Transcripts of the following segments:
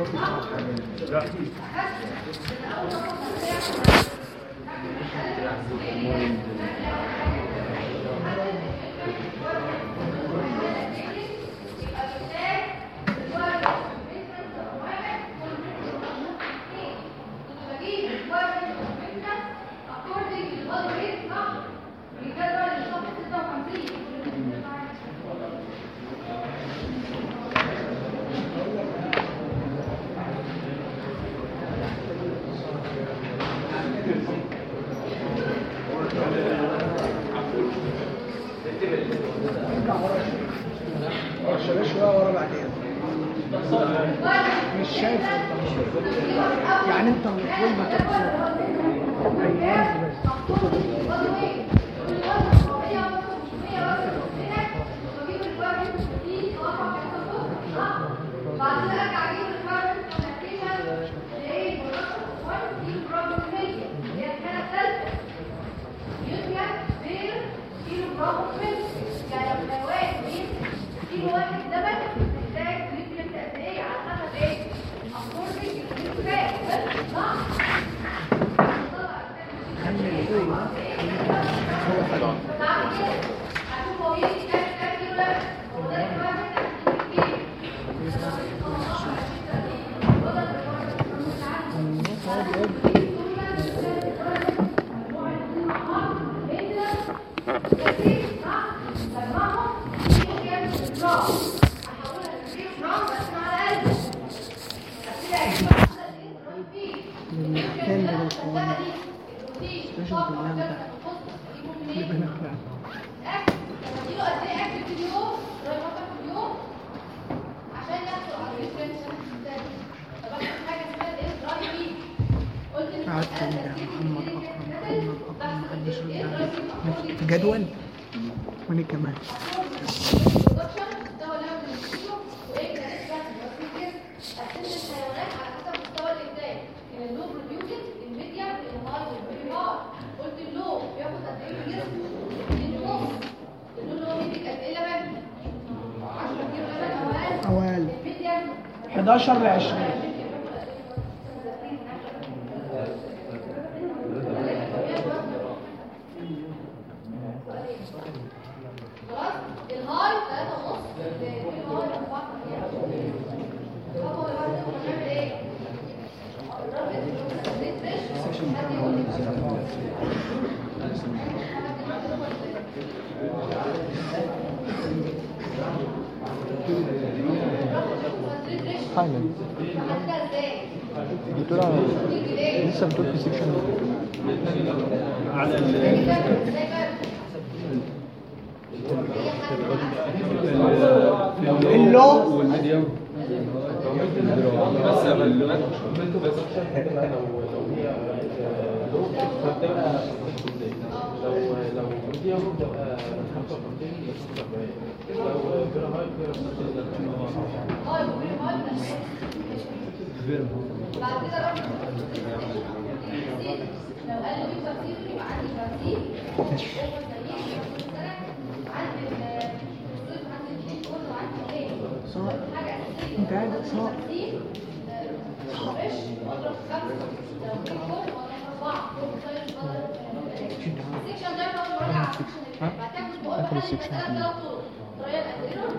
لا مش شايف يعني إنت المفروض ما كمان. عشر 11 ل 20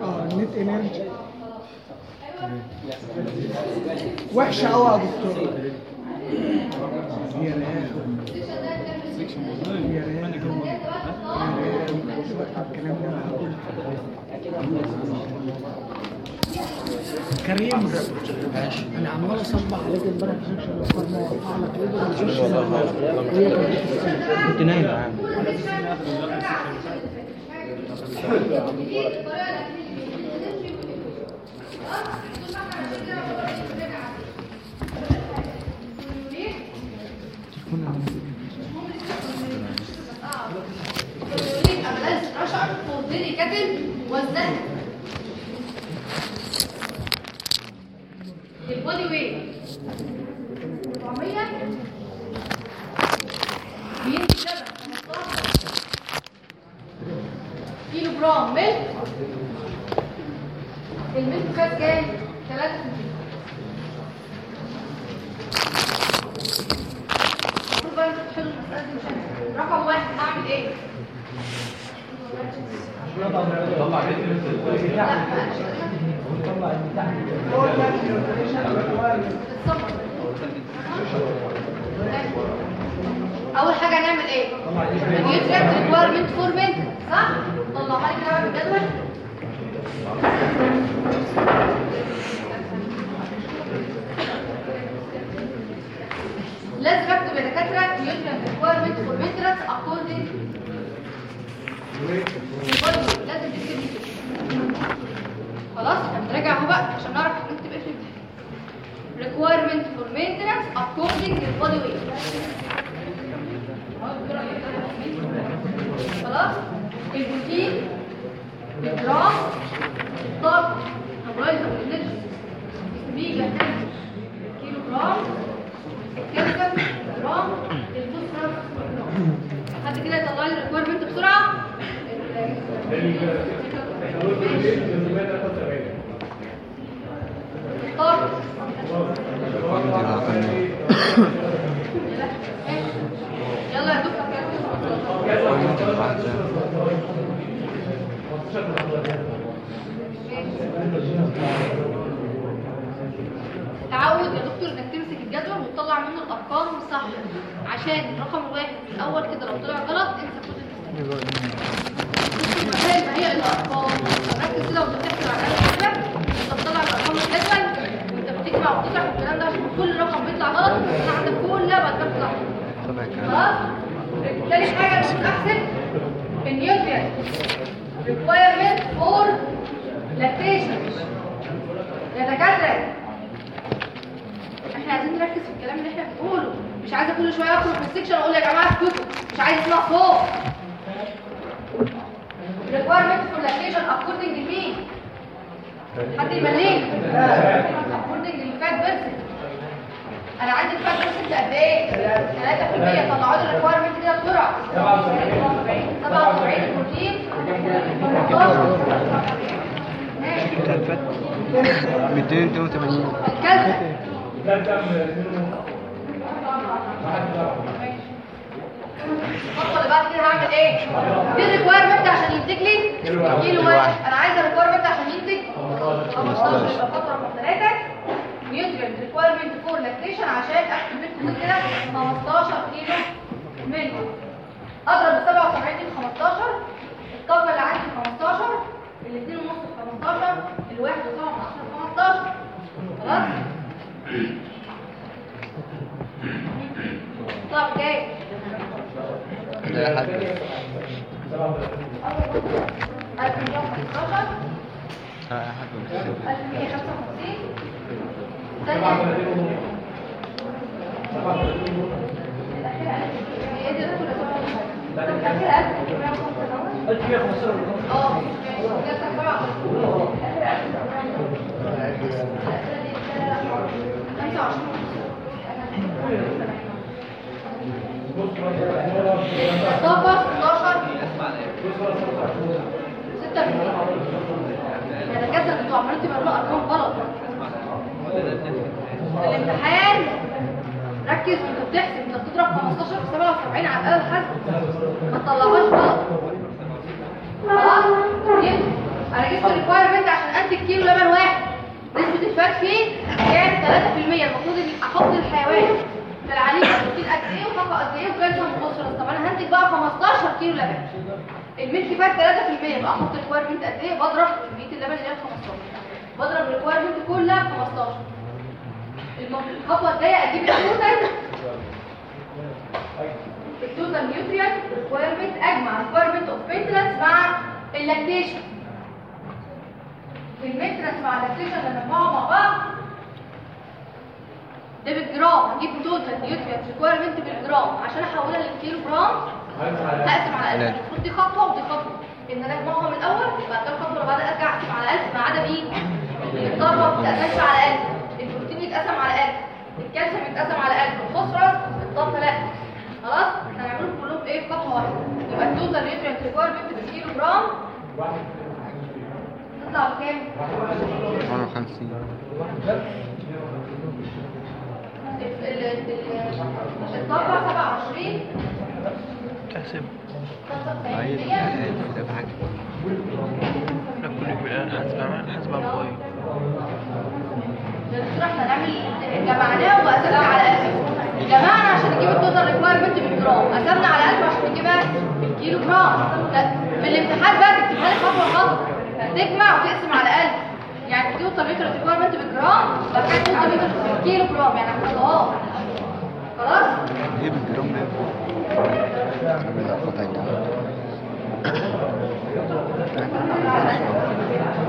آه النت انرجي وحشة قوي يا دكتور. هي كريم أنا عمال أصبح عليك امبارح كنت نايم يا عم. والذهب. Body weight. ال section أقول يا جماعة اسكتوا. مش عايز يطلع فوق. Requirement for lactation according to مين حد يبلغني according لل fat percent أنا عندي ال fat percent قد إيه؟ 3% طلعوا لي ال requirement كده بسرعة 77 بروتين 282 الكالسيوم الخطوه اللي بعد كده هعمل إيه؟ دي ال requirement عشان ينتج لي؟ كيلو واحد أنا عايزة ال requirement عشان ينتج 15 يبقى خطوه رقم 3 nutrient requirement for lactation عشان اكتب لكم كده 15 كيلو منه. أضرب ال 77 دي ب 15 الطاقة اللي عندي 15 الاثنين ونص ب 15 الواحد وسبعة من ب 15 خلاص؟ طب جاي. ده حد 1115 لا حد. 1155 ثانية طاقة 16 ستة بالمية يعني كده أنتوا عمالين تبقى ارقام غلط الامتحان ركز وانت بتحسب انت بتضرب 15 في 77 على الاقل حسب ما تطلعهاش غلط خلاص أنا جبت الريكوايرمنت عشان انتج كيلو لبن واحد. نسبة ال fat فيه كام 3% المفروض أحط الحيوان. في العليقة بروتين قد إيه وطاقة قد إيه وكالسيوم وفوسفورس طب أنا هنتج بقى 15 كيلو لبن. ال milk fat 3% يبقى أحط ال requirement قد إيه؟ بضرب كمية اللبن اللي هي 15 بضرب ال requirement كلها في 15 المف- الخطوة الجاية أجيب ال total. ال total nutrient requirement أجمع. requirement of maintenance مع ال lactation ال maintenance مع ال lactation لما مع بعض ده بالجرام هجيب total nutrient requirement بالجرام عشان أحولها للكيلو جرام هقسم على 1000 المفروض دي خطوة ودي خطوة. إن أنا اجمعهم الأول بعد كده الخطوه اللي بعدها أرجع اقسم على 1000 ما عدا مين؟ الطاقة ما بتتقسمش على 1000 البروتين يتقسم على 1000 الكالسيوم يتقسم على 1000 الفوسفورس الطاقة لا. خلاص؟ هنعملهم كلهم إيه؟ في خطوه واحدة يبقى ال total nutrient requirement بالكيلو جرام. تطلع بكام؟ 58 ال- ال- ال- الطاقه 27 تحسب 95% عايز كده في حاجة لا كل يوم حسب عمل حسب على الدكتور إحنا هنعمل جمعناه وقسمنا على 1000 جمعنا عشان نجيب ال total requirement بالجرام قسمنا على 1000 عشان نجيبها بالكيلو جرام في الامتحان بقى لي خطوه خطوه تجمع وتقسم على 1000 يعني تجيب ال total requirement بالجرام. بعد كده تجيب ال total بالكيلو جرام يعني خطوات خلاص؟ إيه بالجرام ده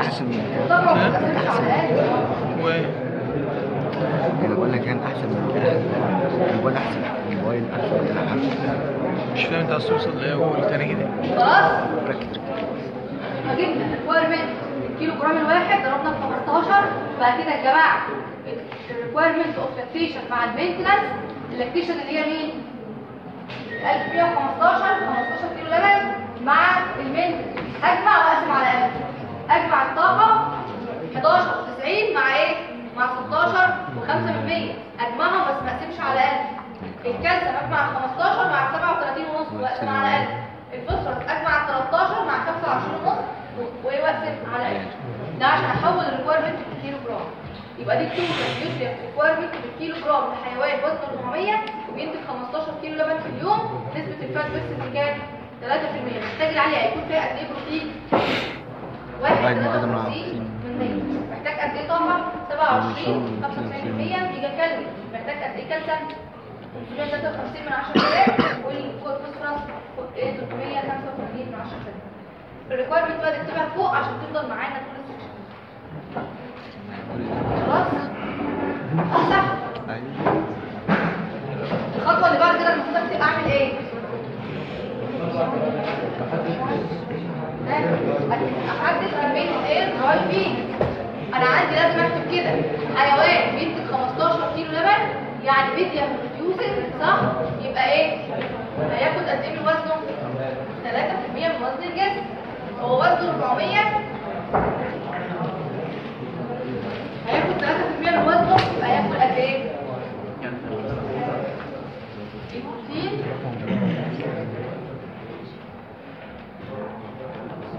أحسن من طبعا ما تقسمش على 1000 و أنا بقول لك كان أحسن من الموبايل أحسن الموبايل أحسن من الحاجة مش فاهم أنت عايز توصل لإيه وقول تاني كده. خلاص؟ ركز فجبنا ال requirement الكيلو جرام الواحد ضربنا في 15 بعد كده يا جماعة ال requirement of lactation مع ال maintenance. ال lactation اللي هي مين؟ 1115 15 كيلو لبن مع ال maintenance. أجمع وأقسم على 1000 أجمع الطاقة 11 90 مع إيه؟ مع 16 و5 من 100 اجمعهم بس ما اقسمش على 1000 الكالسيوم أجمع 15 مع 37 ونص وأقسم على 1000 الفوسفورس أجمع 13 مع 25 ونص. واقسم على 1000 ده عشان أحول ال requirement بالكيلو جرام. يبقى دي ال total nutrient requirement بالكيلو جرام لحيوان وزنه 400 وبينتج 15 كيلو لبن في اليوم. نسبة ال fat بس كام 3% محتاج العليقة يكون فيها قد إيه بروتين؟ واحد واحد من قدم 53 من 100 محتاج قد إيه طاقه 27 95% mega calorie. محتاج قد إيه كالسيوم؟ 353 من 10 والفوسفورس 385 من 10 ال requirement بقى تكتبها فوق عشان تفضل معانا طول ال section خلاص؟ صح. أيوه الخطوة اللي بعد كده المفروض أكتب أعمل إيه؟ أحدد كميه ال air dry feed أنا عندي لازم أكتب كده. حيوان بينتج 15 كيلو لبن يعني medium producer صح؟ يبقى إيه؟ هياخد قد إيه من وزنه؟ 3% من وزن الجسم. هو وزنه 400 هياخد 3% من وزنه يبقى هياخد قد إيه؟ البروتين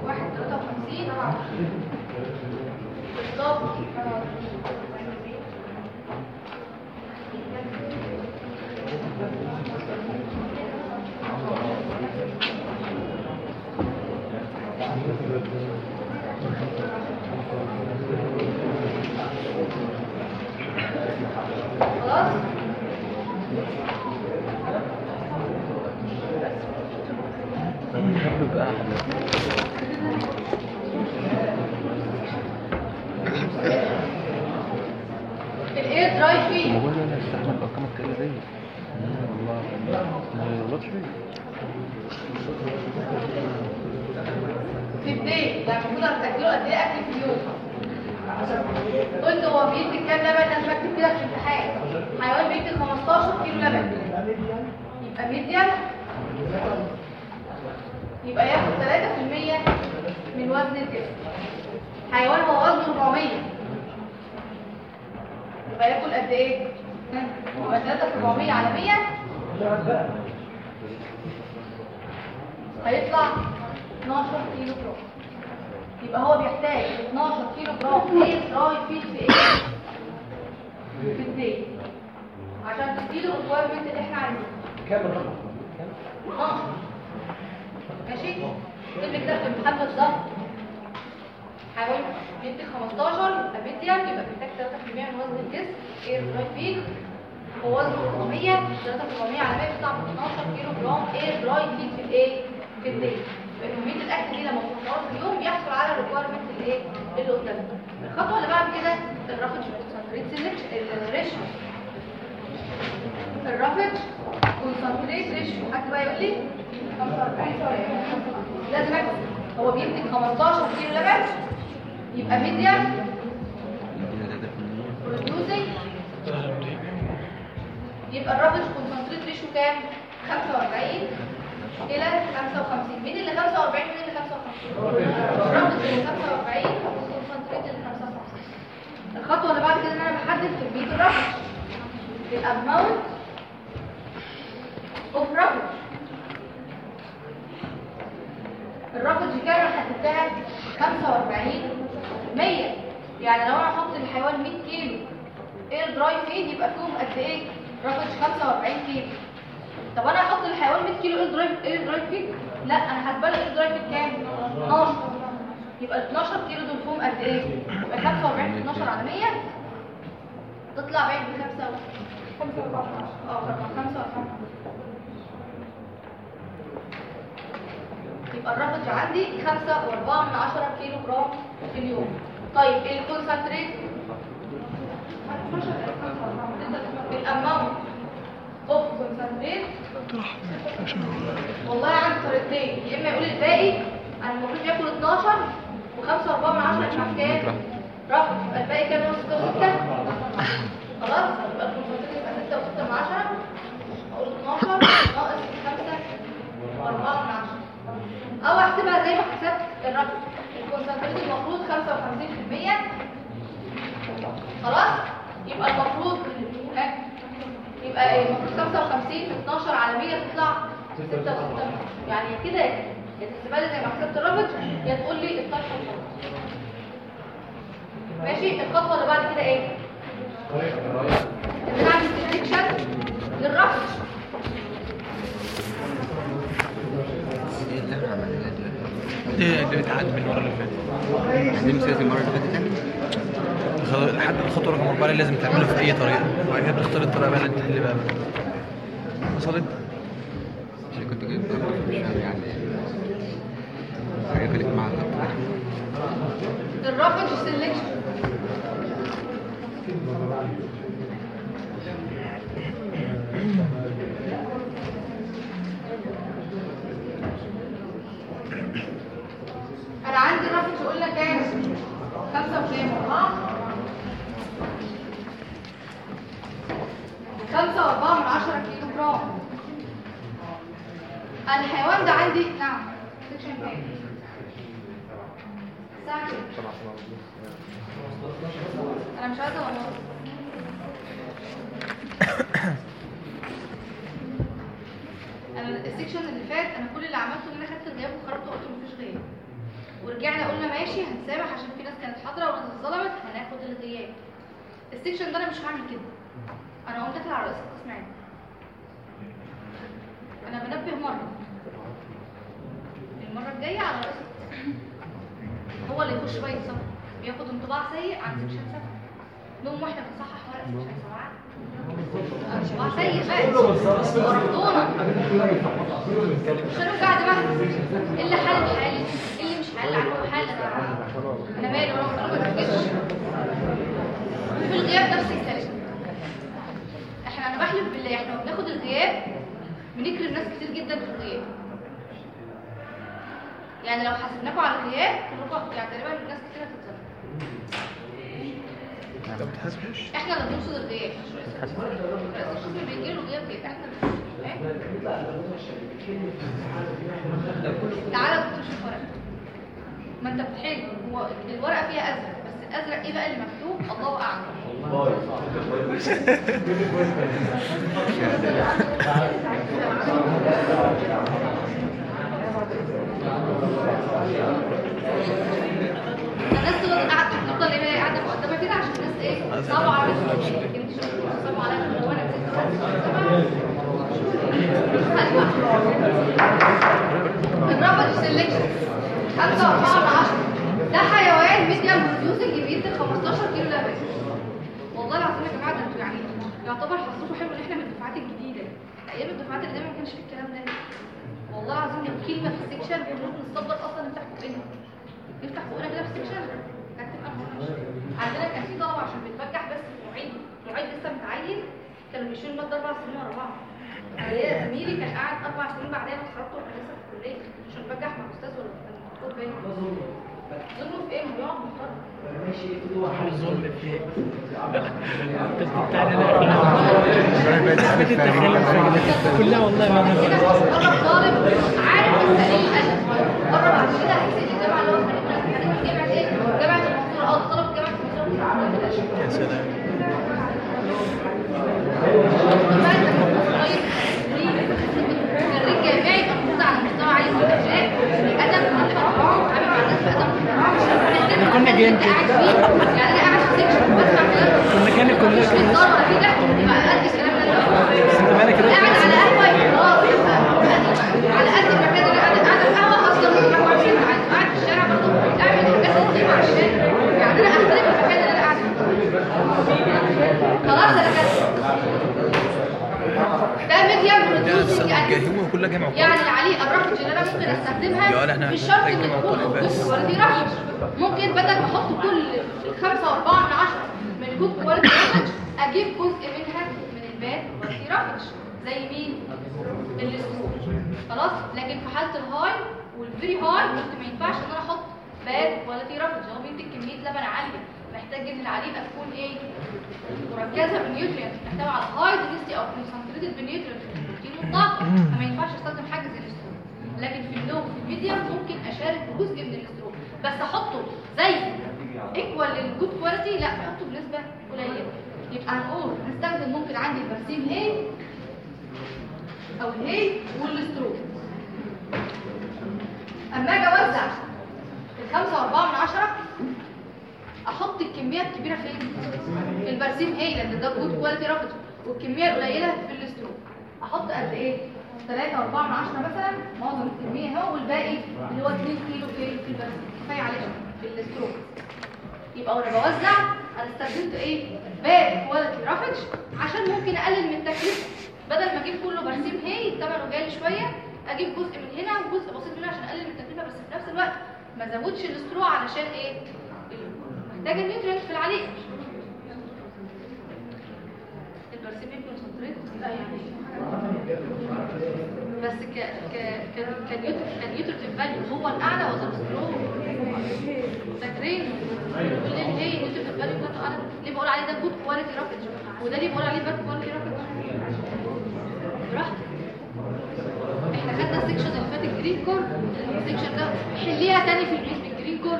واحد تلاتة وخمسين بالظبط خلاص بقى أحلى الاير دراي فيه الموبايل أنا استحمل ارقام التقيله دي والله ما يغلطش فيه في الدين يعني المفروض هتاكلوا قد إيه أكل في اليوم؟ قلت هو بينتج كام لبن؟ لازم اكتب كده في الامتحان. حيوان بينتج 15 كيلو لبن. يبقى ميديان؟ يبقى ياخد 3% من وزن الجسم. حيوان هو وزنه 400 يبقى ياكل قد إيه؟ يبقى 3 في 400 على 100 هيطلع 12 كيلو جرام. يبقى هو بيحتاج 12 كيلو جرام. إيه فيد في إيه؟ في الدين عشان تديله ال requirement اللي إحنا عايزينه. كام الرقم؟ 12 ماشي؟ ده في الامتحان بالظبط؟ حيوان بينتج 15 يبقى medium يبقى بيحتاج 3% من وزن الجسم. air dry feed هو وزنه 400 3 في 400 على 100 بيطلع 12 كيلو جرام. air dry feed في الايه؟ في ال day كمية الأكل دي لما بتتطور في اليوم بيحصل على ال requirement اللي إيه؟ اللي قدامنا الخطوة اللي بعد كده ال roughage concentrate selection ال ratio ال roughage concentrate ratio حد بقى يقول لي 45 لازم اكتب هو بينتج 15 كيلو لبن يبقى producing يبقى ال roughage concentrate ratio كام 45 إلى 55 مين اللي 45 مين اللي 55 ال roughage اللي 45 وال concentrate اللي 55 الخطوة اللي بعد كده إن أنا بحدد كمية الرابط. ال amount of roughage كام أنا حددتها 45 100 يعني لو أنا أحط الحيوان 100 كيلو air dry feed يبقى فيهم قد إيه؟ رافج 45 كيلو. طب أنا أحط الحيوان 100 كيلو air dry air dry feed لا أنا حاسبه له air dry feed كام 12 يبقى ال 12 كيلو دول فيهم قد إيه؟ يبقى 45 في 12 على 100 تطلع بعيد ب 5 آه 45 يبقى الرافج عندي 5 و4 من 10 كيلو جرام في اليوم. طيب ال concentrate؟ ال amount. of concentrate والله عندي طريقتين يا إما يقول الباقي أنا المفروض ياكل 12 و5 و4 من 10 يبقى كام؟ رافج يبقى الباقي كام؟ نص كيلو 6 خلاص يبقى ال concentrate يبقى 6 و6 من 10 أقول 12 ناقص 5 و4 من 10 أو احسبها زي ما حسبت الرقم ال concentrate المفروض 55% خلاص يبقى المفروض ها؟ يبقى إيه؟ المفروض 55 في 12 على 100 تطلع 6 يعني كده يا زي ما حسبت الرابط يا تقول لي 12 وخلاص. ماشي؟ الخطوة اللي بعد كده إيه؟ إن أنا أعمل سيلكشن للرفض إيه اللي إحنا عملناه دلوقتي؟ دي اللي بتعدي من المرة اللي فاتت. عايزين مثال المرة اللي فاتت خلاص، لحد الخطوة رقم أربعة اللي لازم تعملها في أي طريقة. وبعد كده بتختار الطريقة بقى اللي تحل بقى. وصلت عشان كنت جايب ضربة مش فاهم يعني حاجة خليك مع الخط ده الرفض سيلكشن أنا عندي الرفض قلنا كام خمسة وكام اربعة خمسة واربعة من عشرة كيلو جرام الحيوان ده عندي نعم section كام الساعة كام أنا مش عايزه والله أنا ال section اللي فات أنا كل اللي عملته ان أنا خدت الغياب وخرجت وقلت مفيش غياب ورجعنا قلنا ماشي هنسامح عشان في ناس كانت حاضره وناس اتظلمت هناخد الغياب ال section ده أنا مش هعمل كده أنا هقوم داخل على رئيس القسم عادي أنا بنبه مره المره الجايه على رئيس القسم هو اللي يخش بقى يتصرف بياخد انطباع سيء عن section سبعة نقوم وإحنا بنصحح ورق section سبعة انطباع سيء بقى ورفضونا مش هنوجع دماغنا اللي حل حل اللي مش حل عنه حل أنا أنا مالي وأنا ما بتركزش في الغياب نفس الكلام إحنا أنا بحلف بالله إحنا بناخد الغياب بنكرم ناس كتير جدا في الغياب يعني لو حاسبناكم على الغياب كلكم يعني تقريبا ناس كتير هتتظلم. انت ما إحنا اللي بنرصد الغياب. رئيس القسم بيجي له غياب غياب إحنا اللي؟ تعالى يا دكتور شوف ورقة. ما انت بتحل. هو الورقة فيها أزرق بس الازرق إيه بقى اللي مكتوب الله أعلم. الناس قاعدة تفضل قاعدة مقدمه كده عشان الناس إيه صعبوا على شوفوا صعبوا على نفسهم لو أنا ال roughage selection 5 4 من 10 ده حيوان medium producing بيدي 15 كيلو لبن والله العظيم يا جماعة ده أنتوا يعني يعتبر حظكم حلو إن إحنا من الدفعات الجديدة. أيام الدفعات اللي ما كانش فيه الكلام ده. والله العظيم لو كلمه في ال section كنا نصبر أصلا نفتح بقنا نفتح بقنا كده في ال section. كانت تبقى. عندنا كان في طلبة عشان بتبجح بس معيد معيد لسه متعين. كانوا بيشيلوا المادة أربع سنين ورا بعض. أنا ليا زميلي كان قاعد أربع سنين بعدين اتخرجت وأنا لسه في الكلية. عشان بجح مع أستاذ ولا دكتور باين ظلمه في إيه؟ ما بيقعد محترم الظلم في التسجيل بتاعنا ده كلها والله ما قرب طالب عارف إيه الادب قرب بعد كده هيسيب الجامعة اللي هو جامعه إيه؟ جامعه المنصوره آه طلب جامعه المنصوره يا سلام الرجال جامعي المفروض على مستوى عالي من الادب الادب جاي انت انت قاعد فيه يعني أنا قاعد في سيكشن بسمع كلام في المكان اللي كلنا مش كده هزار ولا في ضحك يبقى على قد الكلام اللي أنا بقوله. بس انت مالك كده قاعد على قهوه يبقى خلاص يبقى على قد المكان اللي قاعد قاعد في قهوه أصلا ممكن أروح اعمل قاعد قاعد في الشارع برضه اعمل حاجات كتير مع الشارع يعني أنا احترم المكان اللي أنا قاعد فيه خلاص أنا كده ده medium ده producing السنة الجاية هو كلها جامعة يعني عليه الرافج اللي أنا ممكن أستخدمها مش شرط ان تكون بس. رافج ممكن بدل ما أحط كل الخمسة وأربعة من عشرة من good quality أجيب جزء منها من ال bad quality roughage زي مين؟ ال straw خلاص؟ لكن في حالة ال high وال very high قلت ما ينفعش إن أنا أحط bad quality roughage هو بيدي كمية لبن عالية. محتاج إن العليقة تكون إيه؟ مركزة بال nutrient. محتوى على high density أو concentrated بال nutrient. والطاقه فما ينفعش أستخدم حاجة زي ال straw لكن في ال low في ال medium ممكن أشارك بجزء من ال straw بس أحطه زي equal لل good quality لا أحطه بنسبة قليلة. يبقى هنقول هستخدم ممكن عندي البرسيم hay أو ال hay وال straw أما أجي أوزع الخمسة وأربعة من عشرة أحط الكميه الكبيرة فين في البرسيم hay لأن ده good quality roughage والكمية القليلة في ال straw أحط قد إيه؟ 3 و4 من 10 مثلا. معظم الكميه اهو والباقي اللي هو 2 كيلو في البرسيم كفاية عليه في ال straw يبقى وأنا بوزع أنا استخدمت إيه؟ bad quality roughage عشان ممكن اقلل من التكلفة. بدل ما أجيب كله برسيم hay ثمنه غالي شوية أجيب جزء من هنا وجزء بسيط من هنا عشان اقلل من التكلفة بس في نفس الوقت ما زودش ال straw علشان إيه؟ محتاج ال nutrient في العليق. البرسيم concentrate يعني بس ك ك ك ك nutr ك nutritive value. هو الأعلى ال straw فاكرين؟ بيقول لي هي nutritive value كانت اعلى ليه بقول عليه ده good quality roughage وده ليه بقول عليه bad quality roughage براحتك إحنا خدنا ال section اللي فات ال green core ال section ده حليها تاني في البيت بال green core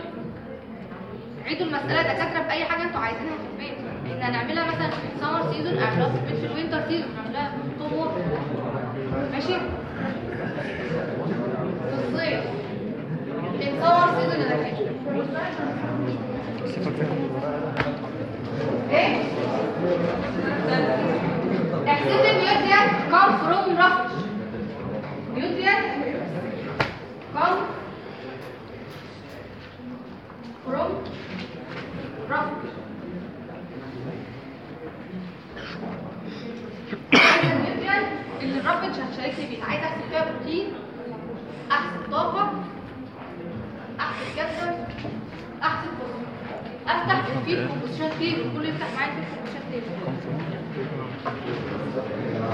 عيدوا المسألة دكاترة بأي حاجة أنتوا عايزينها في البيت. إحنا هنعملها مثلا في ال summer season اعملها في البيت في ال winter season نعملها ماشي؟ في الصيف season يا دكاترة إيه come from roughage nutrient come from roughage النيوتريان اللي الرافج هتشاركني بيه عايز احسب فيها بروتين احسب طاقه احسب كالسيوم احسب فوسفور افتح ال feed composition table كله يفتح معايا ال feed composition table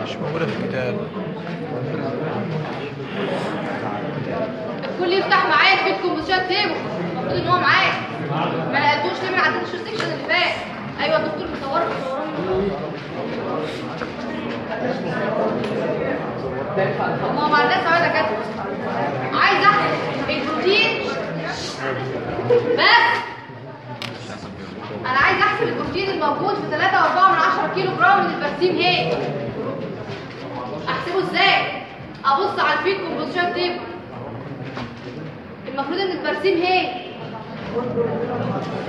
مش موجودة في الكتاب. الكل يفتح معايا ال feed composition table المفروض إن هو معايا ما لقيتوش ليه؟ ما عدتش ال section اللي فات. أيوه الدكتور مصوره مصوره ما هو الناس عايزه كده عايز احسب البروتين؟ بس. أنا عايز أحسب البروتين الموجود في 3 و4 من 10 كيلو جرام من البرسيم هيك أحسبه إزاي؟ أبص على ال feed composition table المفروض إن البرسيم hay.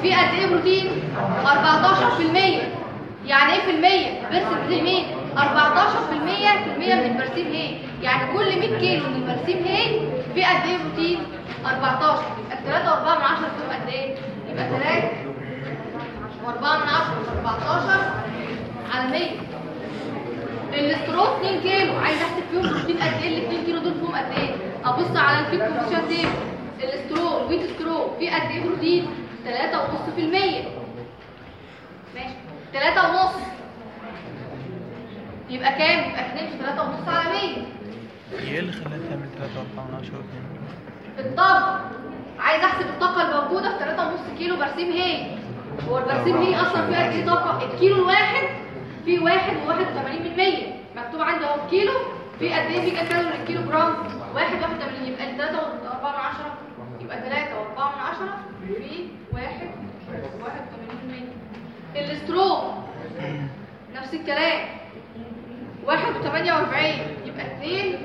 في قد إيه بروتين؟ 14% يعني إيه في المية؟ percent مين 14% في المية من البرسيم hay يعني كل 100 كيلو من البرسيم hay في قد إيه بروتين؟ 14 يبقى 3 و4 من 10 فيهم قد إيه؟ يبقى 3 و4 من 10 14 على 100 ال straw 2 كيلو. عايز أحسب فيهم بروتين قد إيه؟ ال 2 كيلو دول فيهم قد إيه؟ أبص على ال feed composition table ال straw ال wheat straw فيه قد إيه بروتين؟ 3.5% ماشي. 3.5 يبقى كام؟ يبقى 2 في 3.5 على 100 إيه اللي خلاها تعمل 3 4 من 10 و2 الطاقة. عايز أحسب الطاقة الموجوده في 3.5 كيلو برسيم هي. هو البرسيم هي أصلا فيها قد إيه طاقة. الكيلو الواحد فيه 1 و81% مكتوب عندي أهو الكيلو فيه قد إيه فيه كالوري الكيلو جرام. 1 81 يبقى 3 و4 من 10 يبقى 3 و4 من 10 في 1 81% الاسترو نفس الكلام. واحد وثمانية وأربعين. يبقى اتنين.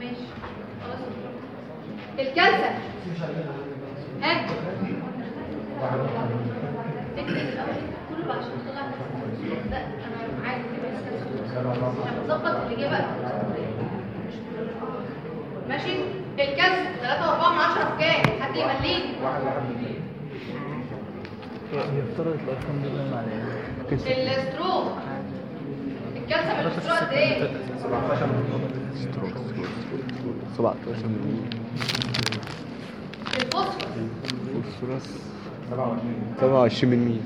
ماشي. خلاص. الجلسة ها؟ اكتب الأول كله عشان تطلع لا أنا عادي لما تظبط الإجابة ماشي. الكسر 3 و4 من 10 كام؟ حد يمليني. يفترض الارقام دي عليها الستروك الكالسيوم من الستروك قد إيه ستروك ستروك ستروك 17 مليون الفوسفور فوسفورس 27 مليون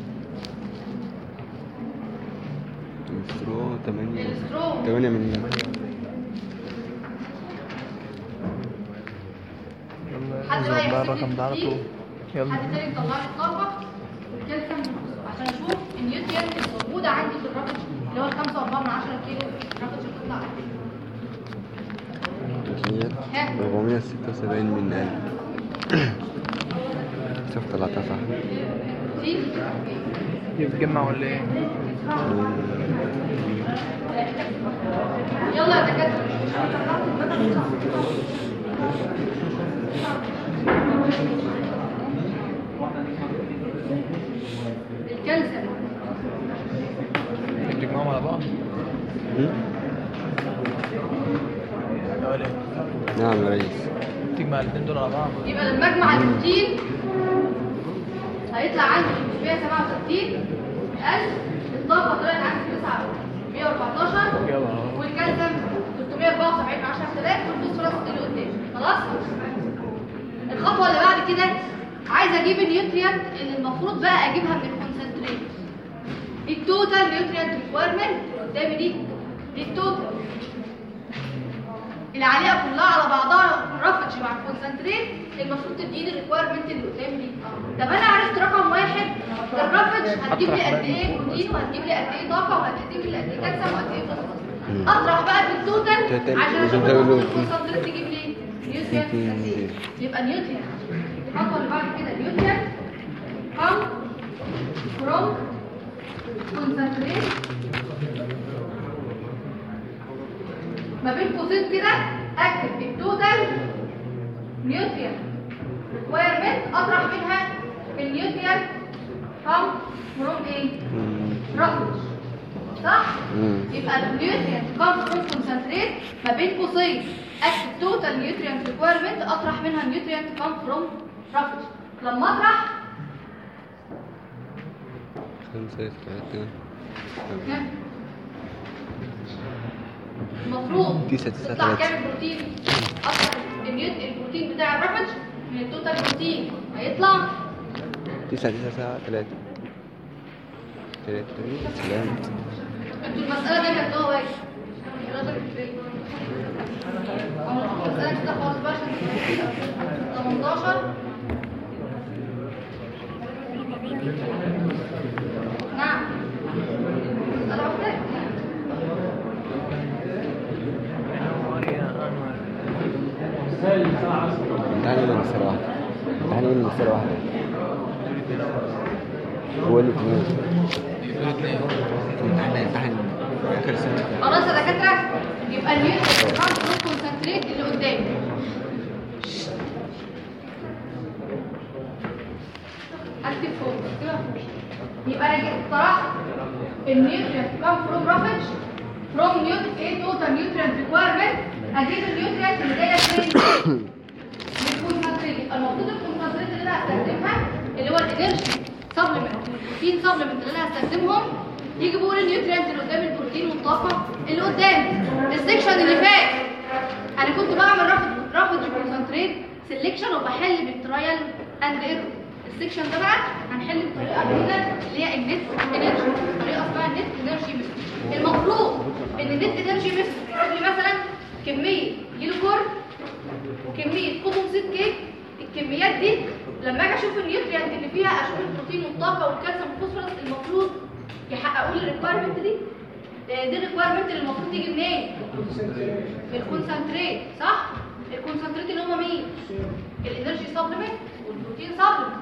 السترو 8 الستروك 8 مليون حد بقى يحسب الرقم ده على طول يلا. حد تاني يطلع لي الطاقه والكالسيوم من الفوسفور عشان أشوف النيوترينت الموجوده عندي في الرقم اللي هو 5.4 من 10 كيلو الرقم بتطلع. ها؟ 476 من 1000 شوف طلعتها صح دي يتجمع ولا إيه؟ يلا يا دكاترة. الكالسيوم تجمعهم على بعض؟ نعم يا ريس تجمع الاثنين دول على بعض. يبقى لما أجمع البروتين هيطلع عندي 167 ألف الطاقة طلعت عندي 9 114 يلا والكالسيوم 374 من 10000 والفوسفورس اللي قدامي خلاص؟ الخطوة اللي بعد كده عايزة أجيب ال nutrient اللي المفروض بقى أجيبها من ال concentrate. ال total nutrient requirement قدامي دي. دي ال total اللي عليها كلها على بعضها رفض مع ال concentrate المفروض تديني ال requirement اللي قدامي دي. طب أنا عرفت رقم واحد. الرفض هتجيب لي قد إيه بروتين وهتجيب لي قد إيه طاقة وهتجيب لي قد إيه كالسيوم وقد إيه فوسفورس أطرح بقى في ال total total. عشان أشوف ال concentrate تجيب لي nutrient قد إيه. nutrient. يبقى nutrient. الخطوه اللي بعد كده nutrient come from ما بين قوسين كده اكتب ال total nutrient requirement أطرح منها ال nutrient come from إيه؟ رفض صح؟ يبقى ال nutrient come from concentrate ما بين قوسين اكتب total nutrient requirement أطرح منها ال nutrient come from رفض لما أطرح خمسة ثلاثة ها؟ المفروض تسعة تسعة تطلع. كام بروتين أصلا البروتين بتاع الرفج من التوتال بروتين هيطلع تسعة تسعة ثلاثة ثلاثة سلام أنتوا المسألة دي كانت. أهو المسألة كده خالص بقى عشان 18 نعم مسألة واحدة امتحان ولا مسألة واحدة امتحان ولا مسألة واحدة هو اللي تمام دول اثنين امتحان امتحان آخر سنة خلاص يا دكاتره يبقى ال nutrient concentrate اللي قدامي. اكتب فوق يبقى أنا جبت طرحت ال nutrient come from roughage from nutr- إيه total nutrient requirement أجيب ال nutrient اللي جاية فين ال concentrate المفروض ال concentrate اللي أنا هستخدمها اللي هو ال energy supplement ال protein supplement اللي أنا هستخدمهم. يجي بقول ال nutrient اللي قدام البروتين والطاقة اللي قدام. ال section اللي فات. أنا كنت بعمل roughage roughage ال concentrate selection وبحل بال trial and error. ال section ده بقى هنحل بطريقة جديدة اللي هي ال net energy طريقة اسمها ال net energy method. المفروض إن ال net energy method. بيقول لي مثلا كمية corn وكميه cotton seed cake الكميات دي لما أجي أشوف ال nutrient اللي فيها أشوف البروتين والطاقه والكالسيوم والفوسفورس المفروض يحققوا لي ال requirement دي آه، دي ال requirement اللي المفروض تيجي منين؟ من ال concentrate صح؟ ال concentrate اللي هم مين؟ ال energy supplement وال protein supplement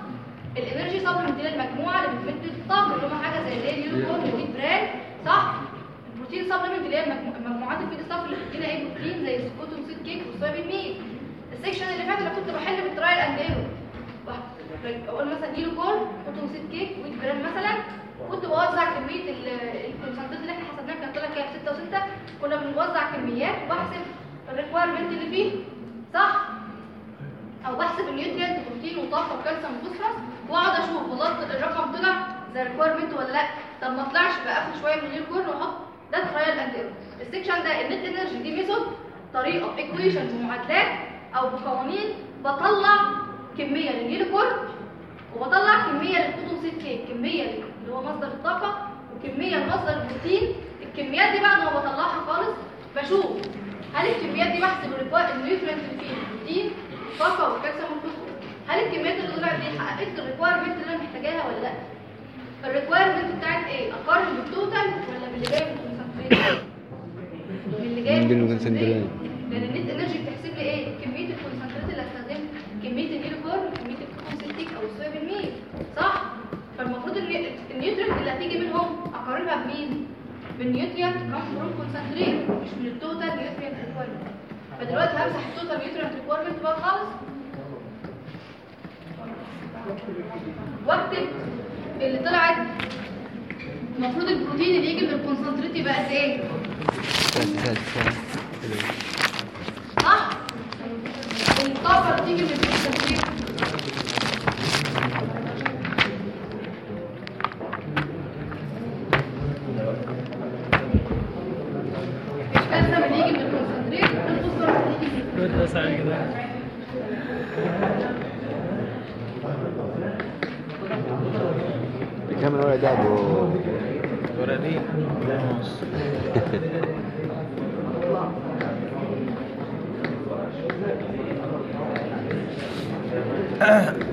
ال energy supplement دي المجموعة اللي بتمد الطاقة اللي هم حاجة زي اللي هي ال yellow corn وال wheat bran صح؟ ال protein supplement اللي هي المجموعات ال feed stuff اللي بتدينا إيه بروتين زي ال cotton seed cake وال soybean meal. ال section اللي فات أنا كنت بحل بال trial and error أقول مثلا كيلو corn كنت cotton seed cake 100 جرام مثلا. كنت بوزع كمية ال concentrate اللي إحنا حسبناها كان طلع كام 6 و6 كنا بنوزع كميات وبحسب ال requirement اللي فيه. صح؟ أو بحسب ال nutrient بروتين وطاقة وكالسيوم وفوسفورس وأقعد أشوف والله الرقم طلع زي ال requirement ولا لأ. طب ما طلعش بقى آخد شوية من ال corn وأحط ده trial and error ال section ده ال net energy دي method طريقه equation بمعادلات أو بقوانين بطلع كمية لل yellow corn وبطلع كمية لل cotton seed cake كمية اللي هو مصدر الطاقة وكمية لمصدر البروتين. الكميات دي بعد ما بطلعها خالص بشوف هل الكميات دي بحسب ال nutrient اللي فيها البروتين طاقه والكالسيوم والفوسفور هل الكميات اللي طلعت دي حققت ال requirement اللي أنا محتاجاها ولا لأ؟ ال requirement بتاعت إيه؟ أقارن بال total ولا باللي جاي من من ال concentrate. ال concentrate لأن ال net energy بتحسب لي إيه؟ كمية ال concentrate اللي هستخدمها كمية ال yellow corn كمية ال concentrate أو ال soybean meal صح؟ فالمفروض ال nu- ال nutrient اللي هتيجي منهم اقارنها بمين؟ بال nutrient come from concentrate مش من ال total nutrient requirement فدلوقتي همسح ال total nutrient requirement بقى خالص. واكتب اللي طلعت المفروض البروتين اللي يجي من ال concentrate يبقى قد إيه؟ صح؟ الطاقة اللي تيجي من ال concentrate يجي من والفوسفور اللي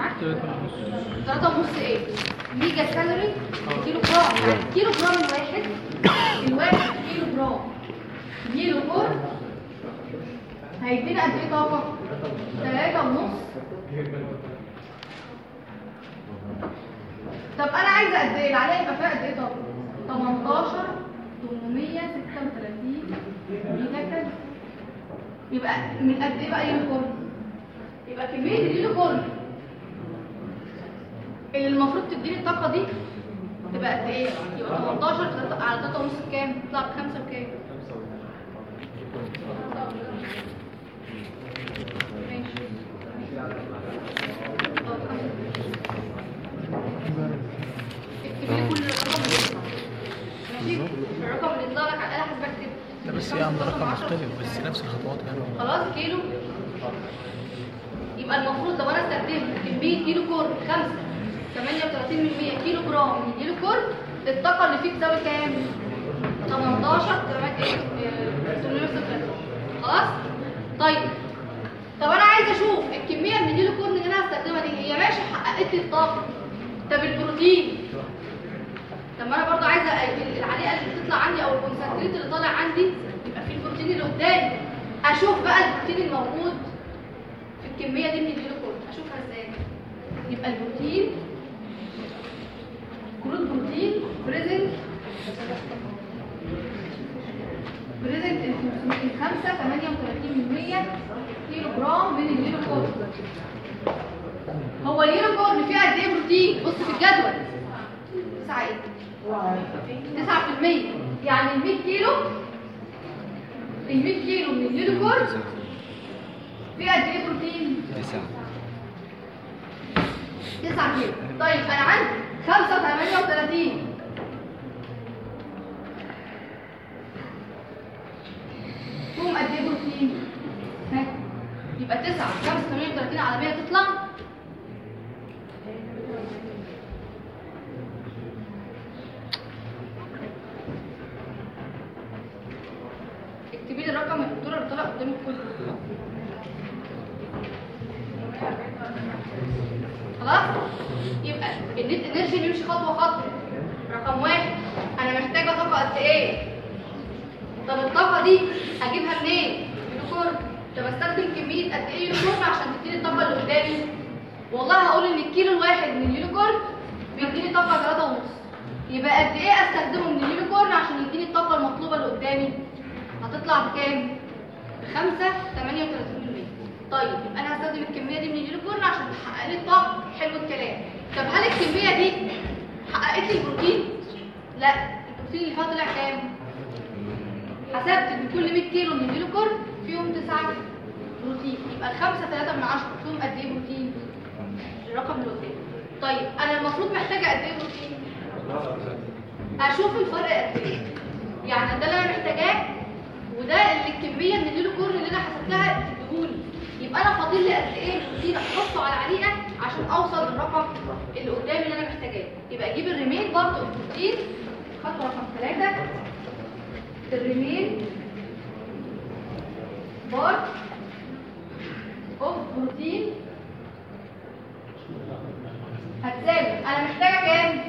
معاك؟ 3 ونص. إيه؟ mega calorie لكيلو جرام يعني الكيلو جرام الواحد الواحد كيلو جرام yellow corn هيدينا قد إيه طاقة؟ 3 ونص. طب أنا عايزة قد إيه؟ العليقه يبقى فيها قد إيه طاقة؟ 18 836 mega calorie. يبقى من قد إيه بقى yellow corn يبقى كمية ال yellow corn اللي المفروض تديني الطاقة دي تبقى قد إيه؟ يبقى 18 تلاتة- على 3 ونص بكام بكام خمسة. اكتب لي كل الرقم اللي يطلع لك على حسبة اكتبه بس هي عند رقم مختلف بس نفس الخطوات يعني خلاص كيلو. يبقى المفروض لو أنا استخدمت كمية yellow corn 5 38 من 100 كيلو جرام yellow corn الطاقة اللي فيه تساوي كام 18 جرامات إيه آه، 836 خلاص؟ طيب. طب أنا عايز أشوف الكمية من ال yellow corn اللي أنا هستخدمها دي. هي ماشي حققت لي الطاقة. طب البروتين؟ طب ما أنا برضه عايزه ال- العليقة اللي بتطلع عندي أو ال concentrate اللي طالع عندي يبقى فيه البروتين اللي قدامي. أشوف بقى البروتين الموجود في الكمية دي من الجلوكوز أشوفها إزاي؟ يبقى البروتين crude protein present present من 5 38 من 100 كيلو جرام من الجلوكوز هو الجلوكوز فيه قد إيه بروتين بص في الجدول 9 إيه 9% يعني ال 100 كيلو ال 100 كيلو من الجلوكوز فيه قد إيه بروتين تسعة 9 كيلو. طيب أنا عندي 5 38 فيهم قد إيه بروتين ها؟ يبقى 9 5 38 على 100 تطلع. اكتبي لي الرقم الدكتوره اللي طلع قدامك كله. خلاص؟ يبقى النت انرجي بيمشي خطوة خطوة. رقم واحد أنا محتاجة طاقة قد إيه؟ طب الطاقة دي هجيبها منين؟ yellow corn طب أستخدم كمية قد إيه yellow corn عشان تديني الطاقة اللي قدامي؟ والله هقول إن الكيلو الواحد من ال yellow corn بيديني طاقة 3 ونص. يبقى قد إيه أستخدمه من ال yellow corn عشان يديني الطاقة المطلوبة اللي قدامي؟ هتطلع بكام؟ ب 5 38 طيب يبقى أنا هستخدم الكمية دي من ال yellow corn عشان تحقق لي الطاقه حلو الكلام. طب هل الكمية دي حققت لي البروتين؟ لا. البروتين اللي فيها طلع كام؟ حسبت إن كل 100 كيلو من ال yellow corn فيهم 9 بروتين. يبقى الخمسة 3 من 10 فيهم قد إيه بروتين؟ الرقم اللي طيب أنا المفروض محتاجة قد إيه بروتين؟ أشوف الفرق قد إيه. يعني ده اللي أنا محتاجاه وده اللي الكمية من ال yellow corn اللي أنا حسبتها يبقى أنا فاضل لي قد إيه بروتين احطه على العليقه عشان أوصل للرقم اللي قدامي اللي أنا محتاجاه. يبقى أجيب الريمين برضه البروتين خطوه رقم 3 الريمين بار أوف بروتين. هتساوي. أنا محتاجة كام؟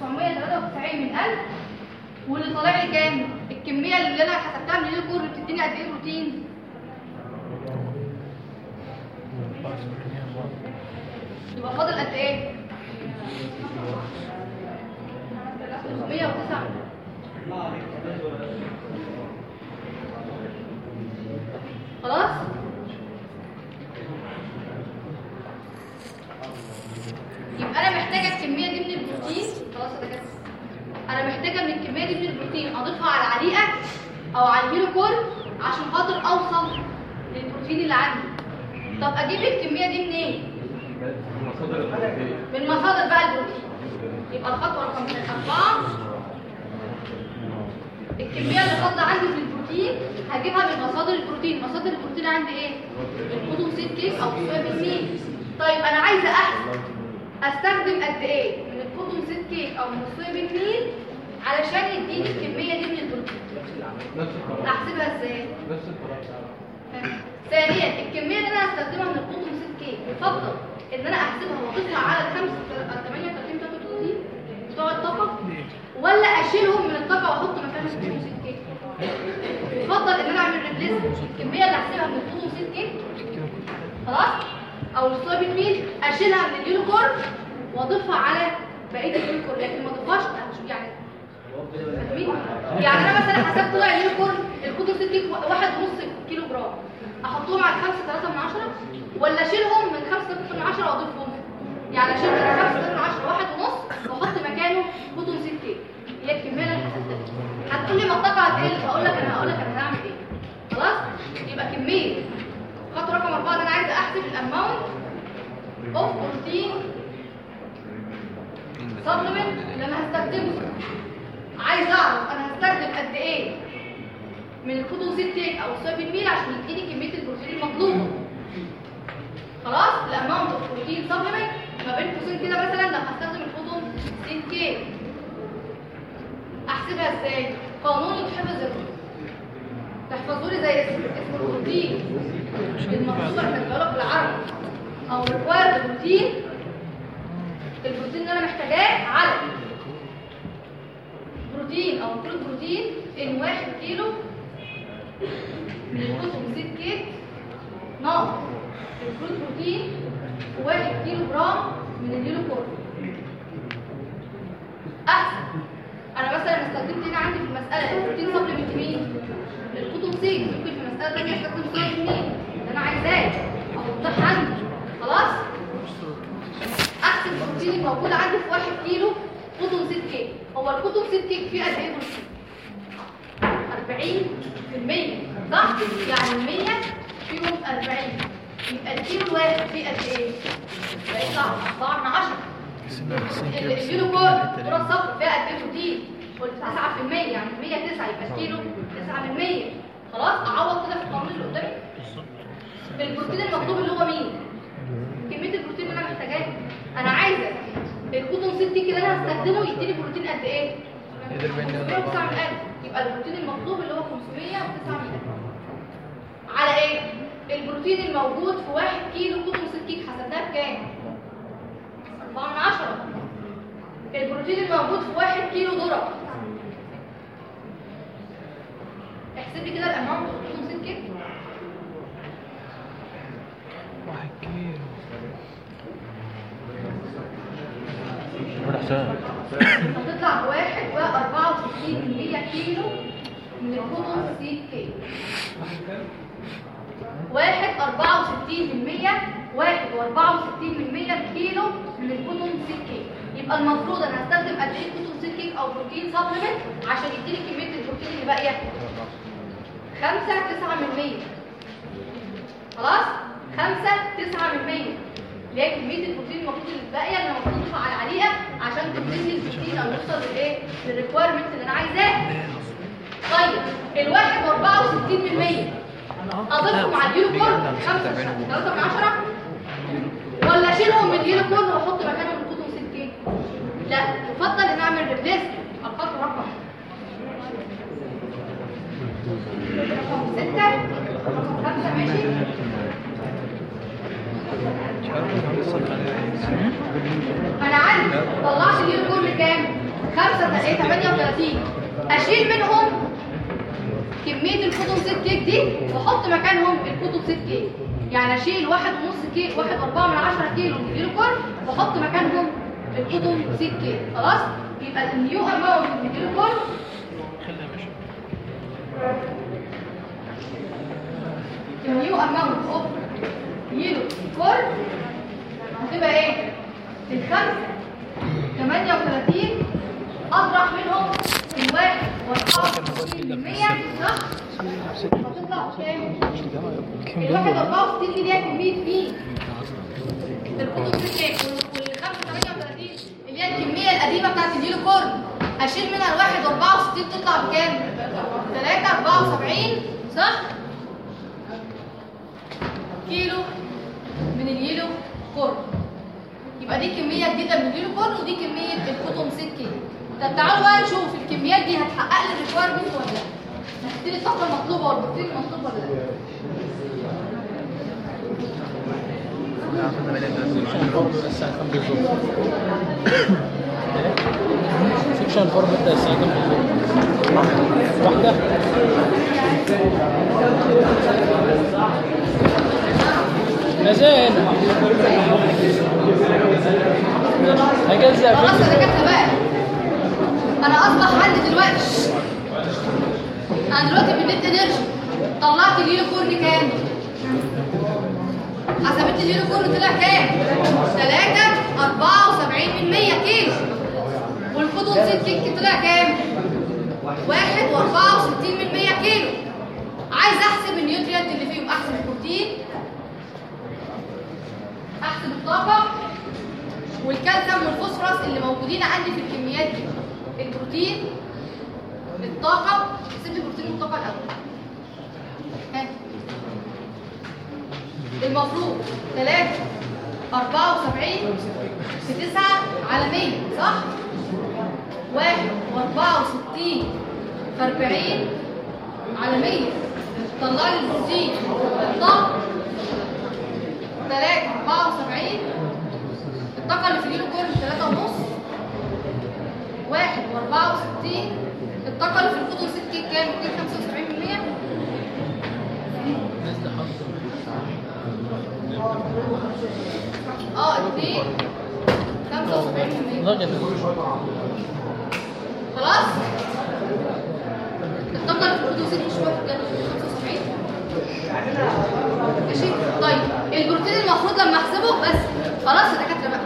993 من 1000 واللي طالع لي كام؟ الكمية اللي أنا حسبتها من الكور بتديني قد إيه بروتين يبقى فاضل قد إيه؟ 309 خلاص؟ يبقى أنا محتاجة الكمية دي من البروتين. خلاص ده كده أنا محتاجة من الكميه دي من البروتين أضيفها على العليقه أو على الهيلوكور عشان خاطر أوصل للبروتين اللي عندي. طب أجيب الكميه دي منين؟ من مصادر بقى البروتين. يبقى الخطوة رقم 4 الكمية اللي فاضلة عندي في البروتين هجيبها من مصادر البروتين. مصادر البروتين عندي إيه؟ كيك أو ال soya meal طيب أنا عايزة احسب أستخدم قد إيه؟ من ال cottonseed cake أو ال soya meal علشان يديني الكمية دي من البروتين أحسبها إزاي؟ ثانيا الكمية اللي أنا هستخدمها من ال cottonseed cake. يفضل إن أنا أحسبها وأضيفها على ال 5 38 بتاعت البروتين بتوع الطاقة ولا أشيلهم من الطاقة وأحط مكانهم ال cottonseed cake. يفضل إن أنا أعمل replace الكمية اللي احسبها من ال cottonseed cake. خلاص؟ أو ال soya meal أشيلها من ال yellow corn وأضيفها على بقيه ال yellow corn لكن ما اضيفهاش يعني؟ فاهمين؟ يعني أنا مثلا حسبت طلع ال yellow corn ال cottonseed cake واحد ونص كيلو جرام. أحطهم على 5 3 من 10 ولا أشيلهم من 5 3 من 10 وأضيفهم؟ يعني أشيل من 5 3 من 10 واحد ونص وأحط مكانه seed cake هي الكميه اللي أنا حسبتها. هتقول لي الطاقة هتقل هقول لك أنا هقول لك أنا هعمل إيه. خلاص؟ يبقى كمية. خطوة رقم 4 ده أنا عايزة أحسب ال amount of protein supplement اللي أنا هستخدمه. عايز أعرف أنا هستخدم قد إيه؟ من كيك أو ال soybean meal عشان يديني كمية البروتين المطلوبة. خلاص؟ ال amount of protein supplement ما بين قوسين كده مثلا لو هستخدم كيك أحسبها إزاي؟ قانون يتحفظ تحفظوا لي زي اسم اسم البروتين. كاتبه لك بالعربي أو ريكوايرد بروتين البروتين اللي أنا محتاجاه على بروتين أو كل بروتين إن واحد كيلو من الكتب زيت كيك ناقص الكروت بروتين وواحد كيلو جرام من اليورو كورن. أحسن. أنا مثلا استخدمت هنا عندي في المسألة البروتين سبلمنت مين؟ الكتب زيت ممكن في مساله ثانية استخدم سبلمنت مين اللي أنا عايزاه. أو عندي خلاص؟ احسن البروتين الموجود عندي في 1 كيلو قطن زيت كيك. هو القطن زيت كيك فيه قد إيه بروتين 40% صح؟ يعني 100 فيهم 40 يبقى الكيلو الواحد فيه قد إيه؟ هيطلع 4 من 10 الكيلو كور كرة صفر فيها قد إيه بروتين قلت 9% يعني 109 يبقى الكيلو 9% خلاص؟ أعوض كده في القانون اللي قدامي. البروتين المطلوب اللي هو مين؟ كمية البروتين اللي أنا محتاجاه أنا عايزة ال cottonseed cake اللي أنا هستخدمه يديني بروتين قد إيه؟ يقدر بين ده 509 من ألف يبقى البروتين المطلوب اللي هو 509 من ألف على إيه؟ البروتين الموجود في 1 كيلو cottonseed cake حسبناه بكام؟ 4 من 10 البروتين الموجود في 1 كيلو ذرة. احسب لي كده ال amount cottonseed cake واحد كيلو هتطلع واحد من مية كيلو من ال cottonseed cake واحد أربعة وستين من مية واحد وأربعة وستين من مية كيلو من ال cottonseed cake يبقى المفروض أنا هستخدم قد إيه cottonseed cake أو protein supplement عشان يديني كمية البروتين اللي باقية؟ خمسة تسعة من مية خلاص؟ خمسة تسعة من مية. اللي هي كمية البروتين المفروض اللي باقية اللي اضيفها على العليقة عشان تديني البروتين أو يوصل للايه لل requirement اللي أنا عايزاه. طيب الواحد واربعة وستين من مية. أضيفهم على ال yellow corn خمسة ثلاثة من عشرة. ولا أشيلهم من ال yellow corn وأحط مكانهم seed cake لا. يفضل إن أعمل replace الخطوة رقم. رقم ستة. رقم خمسة ماشي. أنا عندي طلعت ال yellow corn كام 5 إيه 38 أشيل منهم كمية ال cottonseed cake دي وأحط مكانهم ال cottonseed cake. يعني أشيل واحد ونص كيك واحد واربعة من عشرة كيلو من ال yellow corn وأحط مكانهم ال cottonseed cake. خلاص؟ يبقى ال new amount من ال yellow corn ال new amount of yellow corn هتبقى إيه الخمسة 38 أطرح منهم الواحد المية صح؟ هتطلع كام؟ الواحد وأربعة وستين دي ليها كمية مين؟ الخطوط كام؟ والخمسة 38 اللي هي الكمية القديمة بتاعت اليورو كورن أشيل منها الواحد وأربعة وستين تطلع بكام؟ تلاتة أربعة وسبعين صح؟ كيلو من ال yellow corn يبقى دي كمية جديدة من ال yellow corn ودي كمية ال cottonseed cake طب تعالوا بقى نشوف الكميات دي هتحقق لي ال requirement ولا لأ هتديني الطاقة المطلوبة والبروتين المطلوب ولا لأ؟ section ال four بيبدأ الساعة كام بالظبط؟ مازال هجزأ خلاص أنا كاتبه بقى. أنا أصبح عندي دلوقتي. أنا دلوقتي بال net energy طلعت ال yellow corn كام؟ حسبت ال yellow corn طلع كام؟ 3 74 من 100 كيلو. وال cottonseed cake طلع كام؟ 1 و64 من 100 كيلو. عايز أحسب ال nutrient اللي فيهم احسب البروتين؟ احسب الطاقه والكالسيوم والفوسفورس اللي موجودين عندي في الكميات دي. البروتين الطاقة احسب لي بروتين الطاقه الأول المفروض 3 74 في 9 على 100 صح؟ 1 و64 في 40 على 100 طلع لي البروتين. الطاقة 3 74 الطاقة اللي في ال yellow corn 3 ونص. 1 و64 الطاقة اللي في ال cottonseed cake كام؟ 275% آه 2 75% درجة خلاص؟ الطاقة اللي في الفوتو ست مش واحد كام؟ 75 ماشي طيب. البروتين المفروض لما احسبه بس خلاص يا دكاترة بقى.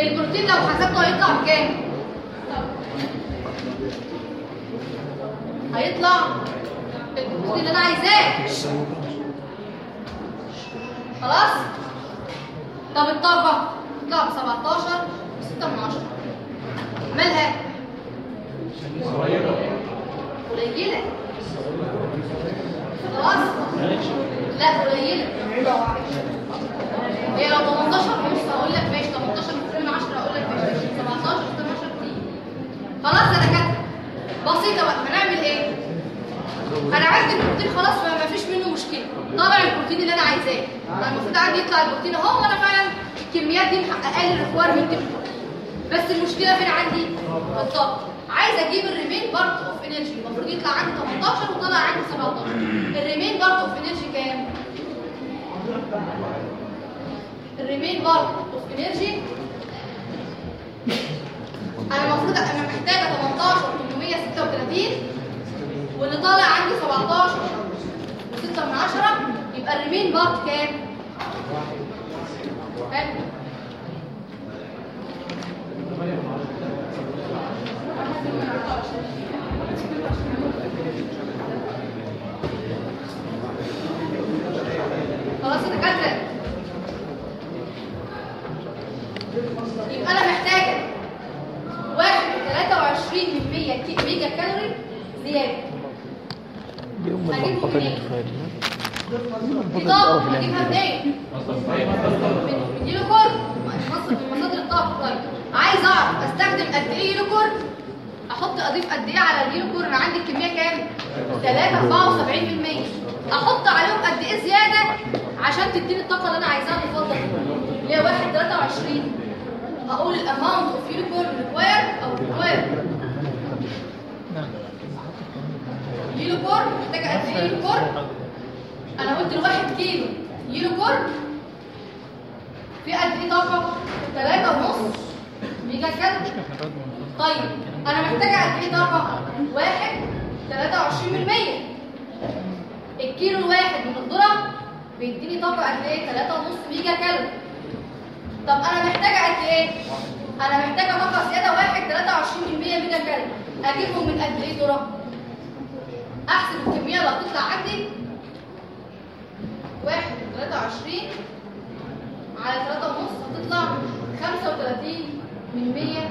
البروتين لو حسبته هيطلع بكام؟ هيطلع البروتين اللي أنا عايزاه. خلاص؟ طب الطاقة؟ تطلع ب 17 و6 من 10 مالها؟ قليلة. خلاص لا قليلة. هي لو 18 ونص لك ماشي 18 من 10 هقول لك ماشي. 17 18 كتير خلاص يا دكاترة. بسيطة بقى. هنعمل إيه؟ أنا عايز البروتين خلاص ما فيش منه مشكلة. طلع البروتين اللي أنا عايزاه. أنا المفروض عندي يطلع البروتين أهو وأنا فعلا الكميات دي محققة لي ال requirement بس المشكلة فين عندي؟ الطاقة عايز أجيب ال remained part of energy. المفروض يطلع عندي 18 وطلع عندي 17 ال remained part of energy كام؟ ال remained part of energy. أنا المفروض أنا محتاجة 18 836 واللي طالع عندي 17 و6 من 10 يبقى ال remained part كام؟ حلو. خلاص يا دكاترة. يبقى أنا محتاجة 1.23 من 100 كي- ميجا كالوري زيادة. يوم دي طاقه هجيبها منين؟ من مصدر من مصادر الطاقه طيب عايز أعرف أستخدم قد إيه يلوكور أحط اضيف قد إيه على اليلوكور أنا عندي الكمية كام؟ 3 74% أحط عليهم قد إيه زيادة عشان تديني الطاقة اللي أنا عايزاها المتفضلة اللي هي 1 23 هقول ال amount of yellow corn required أو required yellow corn محتاجة قد إيه؟ yellow corn أنا قلت الواحد كيلو. yellow corn في قد إيه طاقة؟ 3 ونص. mega calorie. طيب. أنا محتاجة قد إيه طاقه واحد 23% الكيلو الواحد من الذرة بيديني طاقة قد إيه؟ 3.5 ميجا كالوري. طب أنا محتاجة قد إيه؟ أنا محتاجة طاقة زيادة واحد 23% ميجا كالوري. أجيبهم من قد إيه ذرة؟ احسب الكمية اللي هتطلع عندي. واحد 23 على 3 ونص هتطلع 35 من 100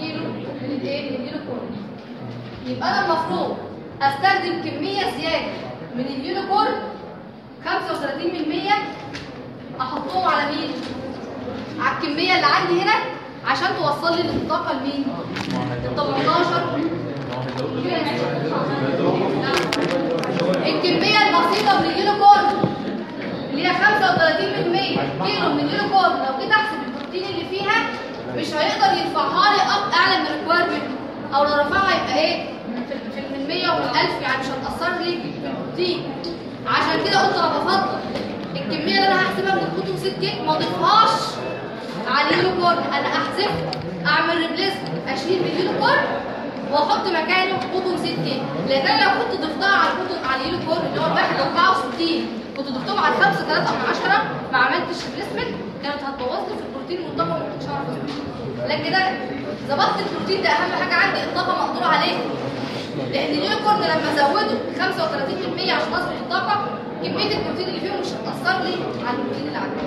كيلو من الايه من ال yellow corn يبقى أنا المفروض أستخدم كمية زيادة من ال yellow corn 35 من 100 أحطهم على مين؟ على الكمية اللي عندي هنا عشان توصل لي الطاقه لمين؟ ال 18 الكمية البسيطة من ال yellow corn اللي هي 35% كيلو من ال yellow corn لو جيت أحسب البروتين اللي فيها مش هيقدر يرفعها لي up أعلى من ال requirement. أو لو رفعها يبقى إيه؟ في في من 100 ومن 1000 يعني مش هتأثر لي. البروتين عشان كده قلت أنا بفضل الكمية اللي أنا هحسبها من ال cottonseed cake ما أضيفهاش على ال yellow corn أنا احذفها أعمل replace أشيل من ال yellow corn وأحط مكانه cottonseed cake لأن أنا لو كنت ضفتها على ال cotton على ال yellow corn اللي هو الواحد 64 كنت ضفتهم على 5 3 من 10 ما عملتش replacement كانت هتبوظ في البروتين والطاقة وما كنتش هعرف. لكن كده ظبطت البروتين ده. أهم حاجة عندي الطاقة مقدور عليها لأن ال yellow corn لما أزوده 35% عشان اظبط الطاقة كمية البروتين اللي فيهم مش هتأثر لي على البروتين اللي عندي.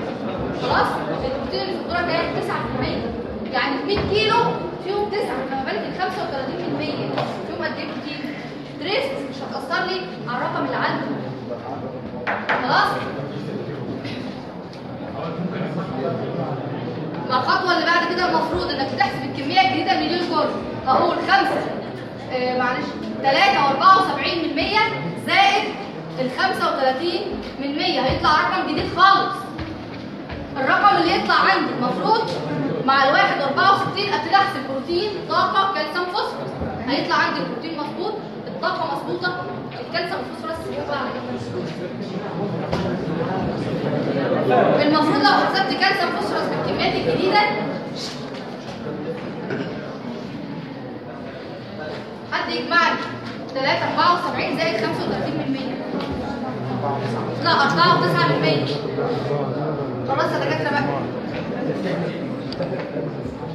خلاص؟ البروتين اللي في الذره كام 9% يعني 100 كيلو فيهم 9 فما بالك ال 35% فيهم قد إيه بروتين تريس مش هتأثر لي على الرقم اللي عندي. خلاص ما الخطوه اللي بعد كده المفروض إنك تحسب الكمية الجديدة لمليون جرم هقول 5 آه معلش. 3 و74 من 100 زائد ال 35 من 100 هيطلع رقم جديد خالص. الرقم اللي يطلع عندي المفروض مع الواحد 64 ابتدي أحسب بروتين طاقة كالسيوم فوسفورس. هيطلع عندي البروتين مظبوط الطاقة مظبوطة الكالسيوم فوسفورس يطلع على جنب المفروض لو حسبت كالسيوم فوسفورس بالكميات الجديدة حد يجمع لي 3 74 زائد 35 من 100 لا 4 و9 من 100 خلاص يا دكاترة بقى.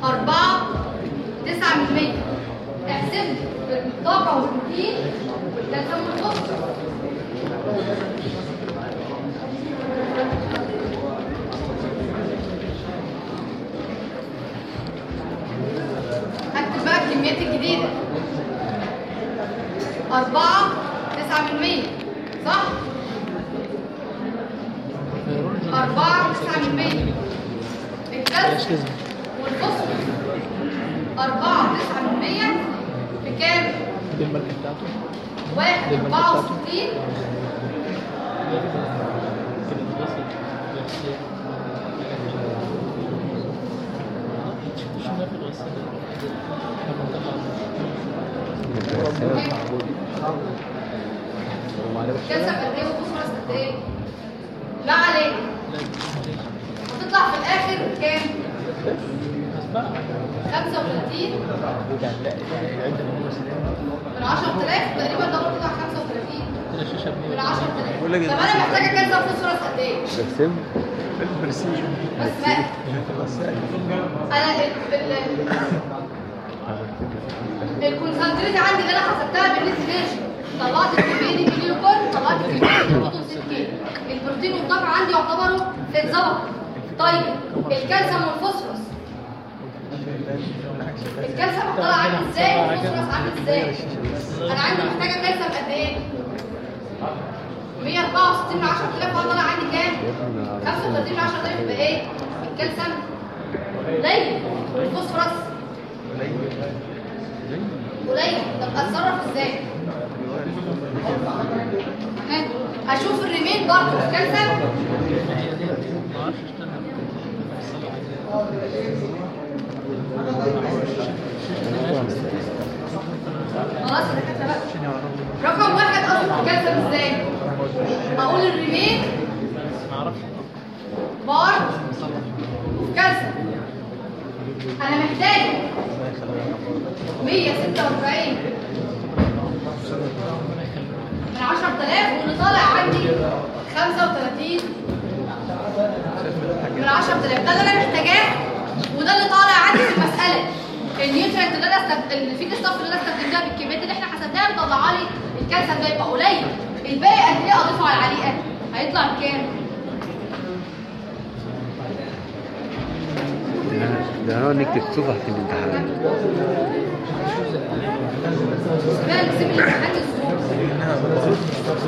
4 9 من 100 احسب الطاقه والبروتين والكالسيوم والفوسفور هكتب بقى الجديدة أربعة تسعة من مية صح؟ أربعة تسعة من مية الكسر والفصل أربعة تسعة من مية بكام؟ دي الماركة بتاعته. واحد أربعة وستين كالسيوم قد إيه وفوسفورس قد إيه؟ لا عليك هتطلع في الآخر كام؟ 35 من 10000 تقريبا ده بيطلع 35 من 10000 بقول لك طب أنا محتاجه كالسيوم فوسفورس قد إيه؟ برسم البرسيج بس أنا ال concentrate عندي اللي أنا حسبتها بالنسبة طلعت الكميه دي كيلو كل طلعت 6 كيلو البروتين والطاقه عندي يعتبروا اتظبطوا طيب الكالسيوم والفوسفورس. الكالسيوم طلع عامل إزاي؟ والفوسفورس عامل إزاي؟ أنا عندي محتاجة كالسيوم قد إيه؟ 164 من 10000 هو طلع عندي كام؟ 35 من 10000 يبقى إيه؟ الكالسيوم. قليل والفوسفورس قليل طب اتصرف إزاي؟ أشوف الريمين برضه الكالسيوم خلاص أنا كاتبه بقى. رقم واحد أصلا الكالسيوم إزاي؟ أقول الريمين بار. كالسيوم أنا محتاج 146 من 10000 واللي طالع عندي 35 من 10000 ده اللي أنا محتاجاه وده اللي طالع عندي في المسألة. ال nutrient اللي أنا استخد... ال feed stuff اللي أنا استخدمتها بالكميات اللي إحنا حسبناها مطلعه لي الكالسيوم ده يبقى قليل. الباقي قد إيه أضيفه على العليقة؟ هيطلع بكام؟ ده هنقعد نكتب صفح في الامتحان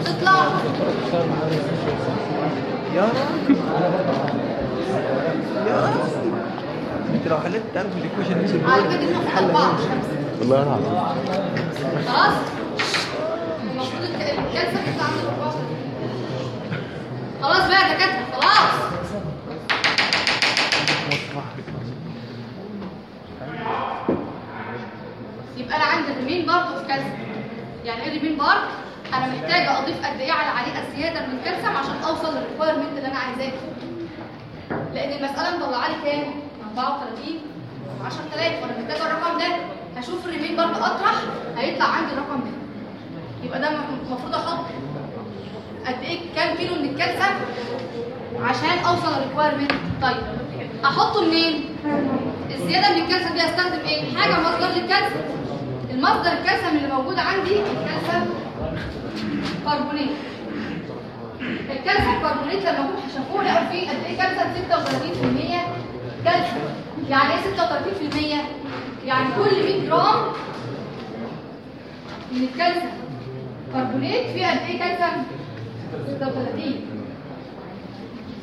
تطلع يا يا انت لو حليت تعرف مش خمسه والله العظيم خلاص المفروض الاربعه خلاص بقى يا دكاترة خلاص. يبقى أنا عندي ال remain part of كالسيوم يعني إيه remain part أنا محتاجة أضيف قد إيه على العليقه زيادة من الكالسيوم عشان أوصل لل requirement اللي أنا عايزاه. لأن المسألة مطلعة لي كام؟ 34 10000 وأنا محتاجة الرقم ده. هشوف ال remain part أطرح هيطلع عندي الرقم ده. يبقى ده المفروض أحط قد إيه؟ كام كيلو من الكالسيوم عشان أوصل لل requirement طيب. أحطه منين؟ الزيادة من الكالسيوم دي أستخدم إيه؟ حاجة مصدر للكالسيوم المصدر الكالسيوم اللي موجود عندي الكالسيوم كربونات الكالسيوم كربونات لما هم شافوه لقوا فيه قد إيه كالسيوم 36% كالسيوم يعني إيه 36% يعني كل 100 جرام من الكالسيوم كربونات فيه قد إيه كالسيوم 36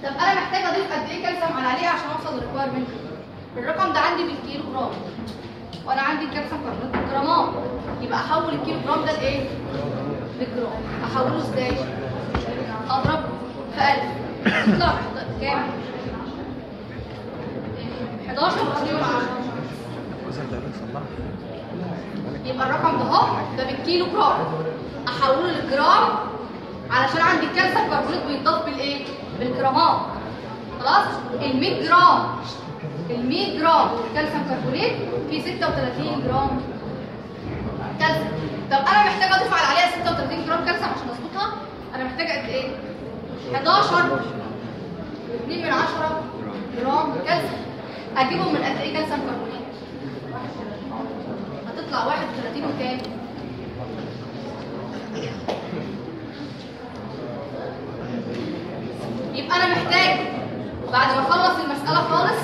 طب أنا محتاجة أضيف قد إيه كالسيوم على العليقة عشان أوصل لل requirement الرقم ده عندي بالكيلو جرام وأنا عندي الكالسيوم كربونات بالجرامات يبقى أحول الكيلو جرام ده لإيه؟ بالجرام أحوله إزاي؟ اضرب في 1000 يطلع كام 11 كيلو 10 يبقى الرقم ده أهو ده بالكيلو جرام أحوله للجرام علشان عندي الكالسيوم كربونات بيتضاف بالإيه؟ بالجرامات. خلاص؟ ال 100 جرام. ال 100 جرام كالسيوم كربونات فيه 36 جرام كالسيوم. طب أنا محتاجة أضيف عليها 36 جرام كالسيوم عشان أظبطها؟ أنا محتاجة قد إيه؟ 11 2 من 10 جرام كالسيوم. أجيبهم من قد إيه كالسيوم كربونات؟ هتطلع 31 وكام؟ يبقى أنا محتاج بعد ما أخلص المسألة خالص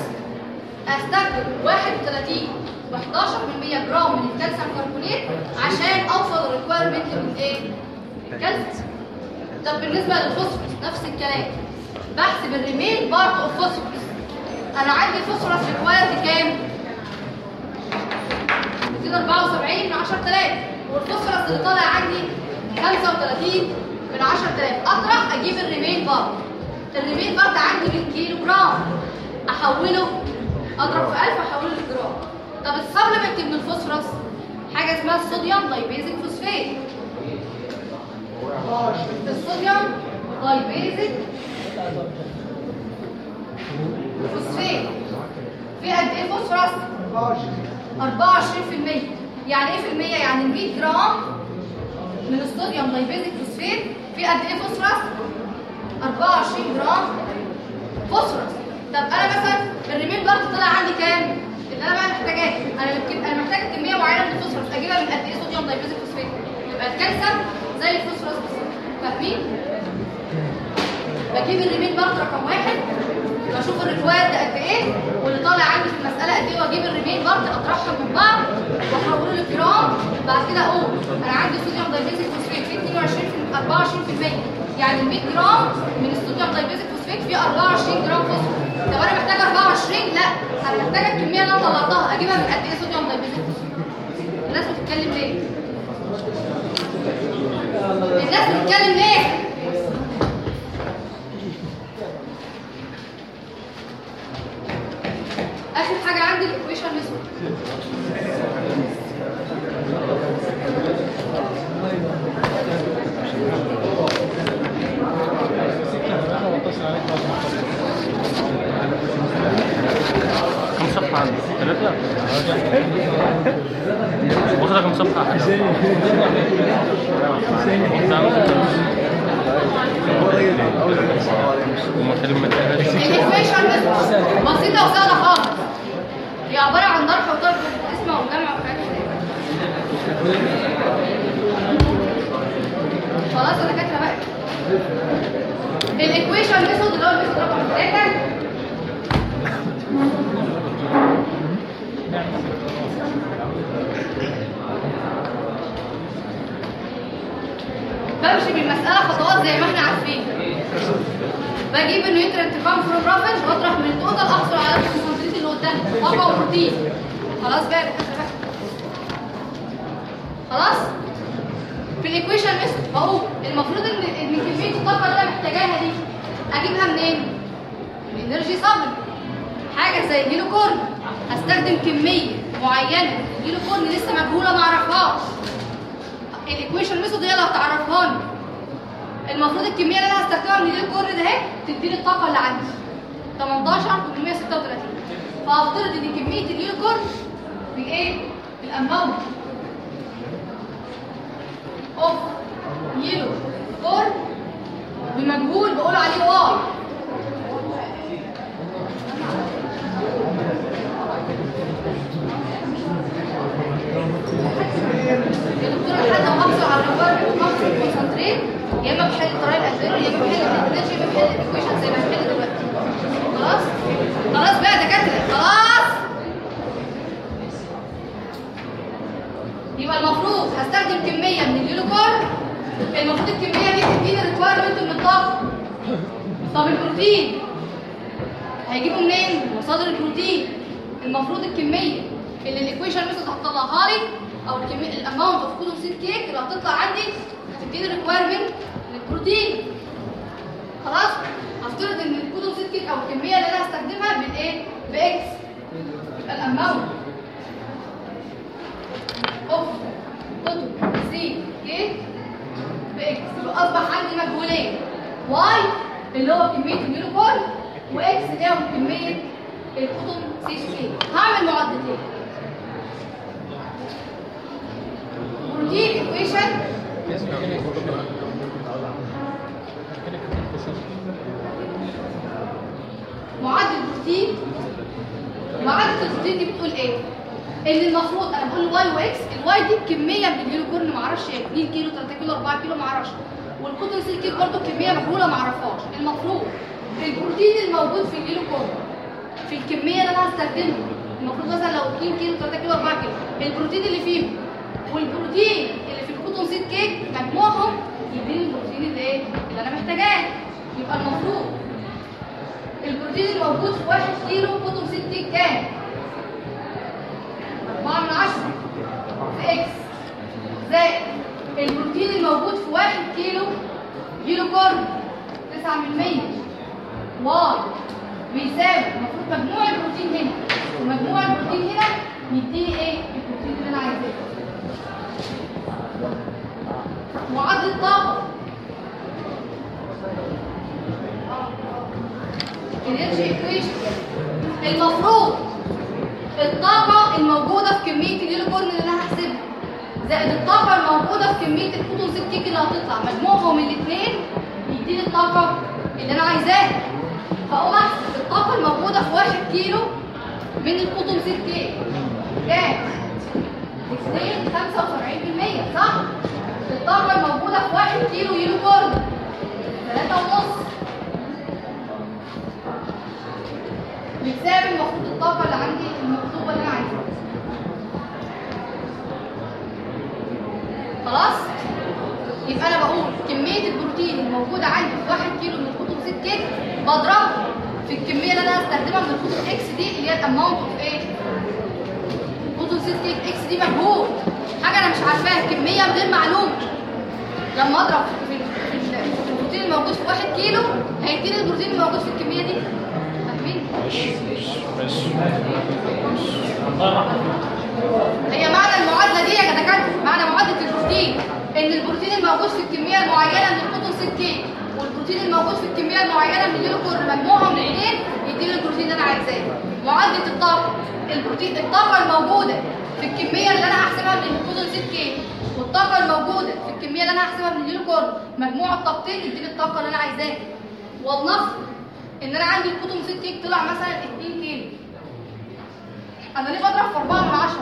أستخدم 31 و11% جرام من الكالسيوم كربونات عشان أوصل لل requirement من إيه؟ الكالسيوم. طب بالنسبة للفوسفورس نفس الكلام. بحسب ال remain part of phosphorus أنا عندي ال phosphorus required كام؟ 274 من 10000 والفوسفورس اللي طالع عندي 35 من 10000 اطرح أجيب ال remain part ال remain part عندي بالكيلو جرام أحوله أضرب في 1000 احوله لجرام. طب ال supplement من الفوسفورس؟ حاجة اسمها ال sodium dibasic phosphate ال sodium dibasic phosphate في قد إيه فوسفورس؟ 24% يعني إيه في المية؟ يعني 100 جرام من ال sodium dibasic phosphate في قد إيه فوسفورس؟ 24 جرام. فوسفورس طب أنا مثلا ال remain part طلع عندي كام؟ اللي أنا بقى محتاجاه. أنا أنا محتاج كمية معينة من الفوسفورس. أجيبها من قد إيه؟ sodium dibasic phosphate يبقى الكالسيوم زي الفوسفورس. بالظبط فاهمين؟ بجيب ال remain part رقم واحد. بشوف ال required قد إيه؟ واللي طالع عندي في المسألة قد إيه؟ وأجيب ال remain part أطرحهم من بعض. وأحوله لجرام بعد كده أقول أنا عندي sodium dibasic phosphate فيه 22 في 24% يعني ال 100 جرام من ال sodium dibasic phosphate فيه 24 جرام فوسفور. طب أنا محتاجة 24 لا. أنا محتاجة الكمية اللي أنا طلعتها. أجيبها من قد إيه sodium dibasic phosphate الناس بتتكلم ليه؟ الناس بتتكلم ليه؟ آخر حاجة عندي ال equation method كم صفحة واخدة كم صفحة بسيطة وسهلة خالص. هي عبارة عن ضرب وضرب وقسمة وجمع وحاجات خلاص أنا كاتبة بقى. ال equation method اللي هو ال method رقم 3 بمشي بالمسألة خطوات زي ما إحنا عارفين. بجيب ال nutrient come from وأطرح من ال total احصل على ال concentrate اللي قدامي طاقة وبروتين خلاص بقى خلاص؟ في ال equation method بقول المفروض إن إن كمية الطاقة اللي أنا محتاجاها دي أجيبها منين؟ من energy supplement حاجة زي ال yellow corn هستخدم كمية معينة. من ال yellow corn لسه مجهولة ما أعرفهاش. ال equation method هي اللي هتعرفها لي. المفروض الكمية اللي أنا هستخدمها من ال yellow corn ده اهي تديني الطاقة اللي عندي. 18 836 فأفترض إن كمية ال yellow corn بايه؟ بال amount of yellow corn بمجهول بقول عليه y. طول ما حد محافظه على ال requirement ومحافظه ال concentrate يا إما بحل طريق الالفيرو يا إما بحل ال energy يا إما بحل ال equation زي ما بحل دلوقتي. خلاص؟ خلاص بقى دكاترة خلاص؟ يبقى المفروض هستخدم كمية من ال yellow corn المفروض الكمية دي تديني requirement من الطاقه طب البروتين؟ هيجيبه منين؟ مصادر البروتين. المفروض الكمية اللي ال equation مثلا هتطلعها لي أو ال amount of cotton seed cake اللي هتطلع عندي هتديني requirement للبروتين. خلاص؟ هفترض إن ال cotton seed cake أو الكمية اللي أنا هستخدمها بالايه ب X ال amount of. cotton seed cake ب X يبقى أصبح عندي مجهولين. Y اللي هو كمية اليونيكورن واكس اللي هو كمية ال cotton seed cake هعمل معادلتين protein equation معادله البروتين معادله البروتين دي بتقول إيه؟ ان المفروض أنا بقول Y و X ال Y دي بكمية من ال yellow corn ما أعرفش إيه 2 كيلو 3 كيلو 4 كيلو ما أعرفش وال cotton seed cake برضه كمية مجهوله ما اعرفهاش المفروض البروتين الموجود في ال yellow corn في الكمية اللي أنا هستخدمها المفروض مثلا لو 2 كيلو 3 كيلو 4 كيلو البروتين اللي فيهم والبروتين اللي في ال cotton seed cake مجموعهم يديني البروتين اللي إيه؟ اللي أنا محتاجاه. يبقى المفروض البروتين الموجود في 1 كيلو cotton seed cake كام؟ 4 من 10 في X. زائد البروتين الموجود في 1 كيلو corn. 9 من 100 Y. بيساوي المفروض مجموع البروتين هنا. ومجموع البروتين هنا يديني إيه؟ البروتين اللي أنا عايزاه. طاقه energy equation المفروض الطاقة الموجودة في كمية ال yellow corn اللي أنا هحسبها. زائد الطاقة الموجودة في كمية ال cotton seed cake اللي هتطلع. مجموعهم الاثنين يديني الطاقة اللي أنا عايزاها. فأقوم أحسب الطاقة الموجودة في 1 كيلو من ال cotton seed cake كام 2 75% صح؟ الطاقه الموجودة في 1 كيلو yellow corn 3 ونص. بتساوي المفروض الطاقه اللي عندي المطلوبه اللي أنا عايزاها خلاص؟ يبقى أنا بقول كمية البروتين الموجودة عندي في 1 كيلو من ال cotton seed cake بضربها في الكمية اللي أنا هستخدمها من ال cotton X دي اللي هي ال amount of إيه؟ cotton seed cake X دي مجهول حاجة أنا مش عارفاها كمية غير معلومة. لما أضرب في البروتين الموجود في 1 كيلو هيديني البروتين الموجود في الكمية دي؟ هي معنى المعادلة دي يا دكاتره معنى معادلة البروتين إن البروتين الموجود في الكمية المعينة من ال cotton seed cake والبروتين الموجود في الكمية المعينة من ال yellow corn مجموعهم الاثنين يديني البروتين اللي أنا عايزاه. معادلة الطاقة. البروتين الطاقة الموجودة في الكمية اللي أنا هحسبها من ال cotton seed cake والطاقة الموجودة في الكمية اللي أنا هحسبها من ال yellow corn مجموع الطاقتين يديني الطاقة اللي أنا عايزاها. ولنفرض إن أنا عندي ال cotton seed cake طلع مثلا 2 كيلو. أنا ليه بضرب في 4 من 10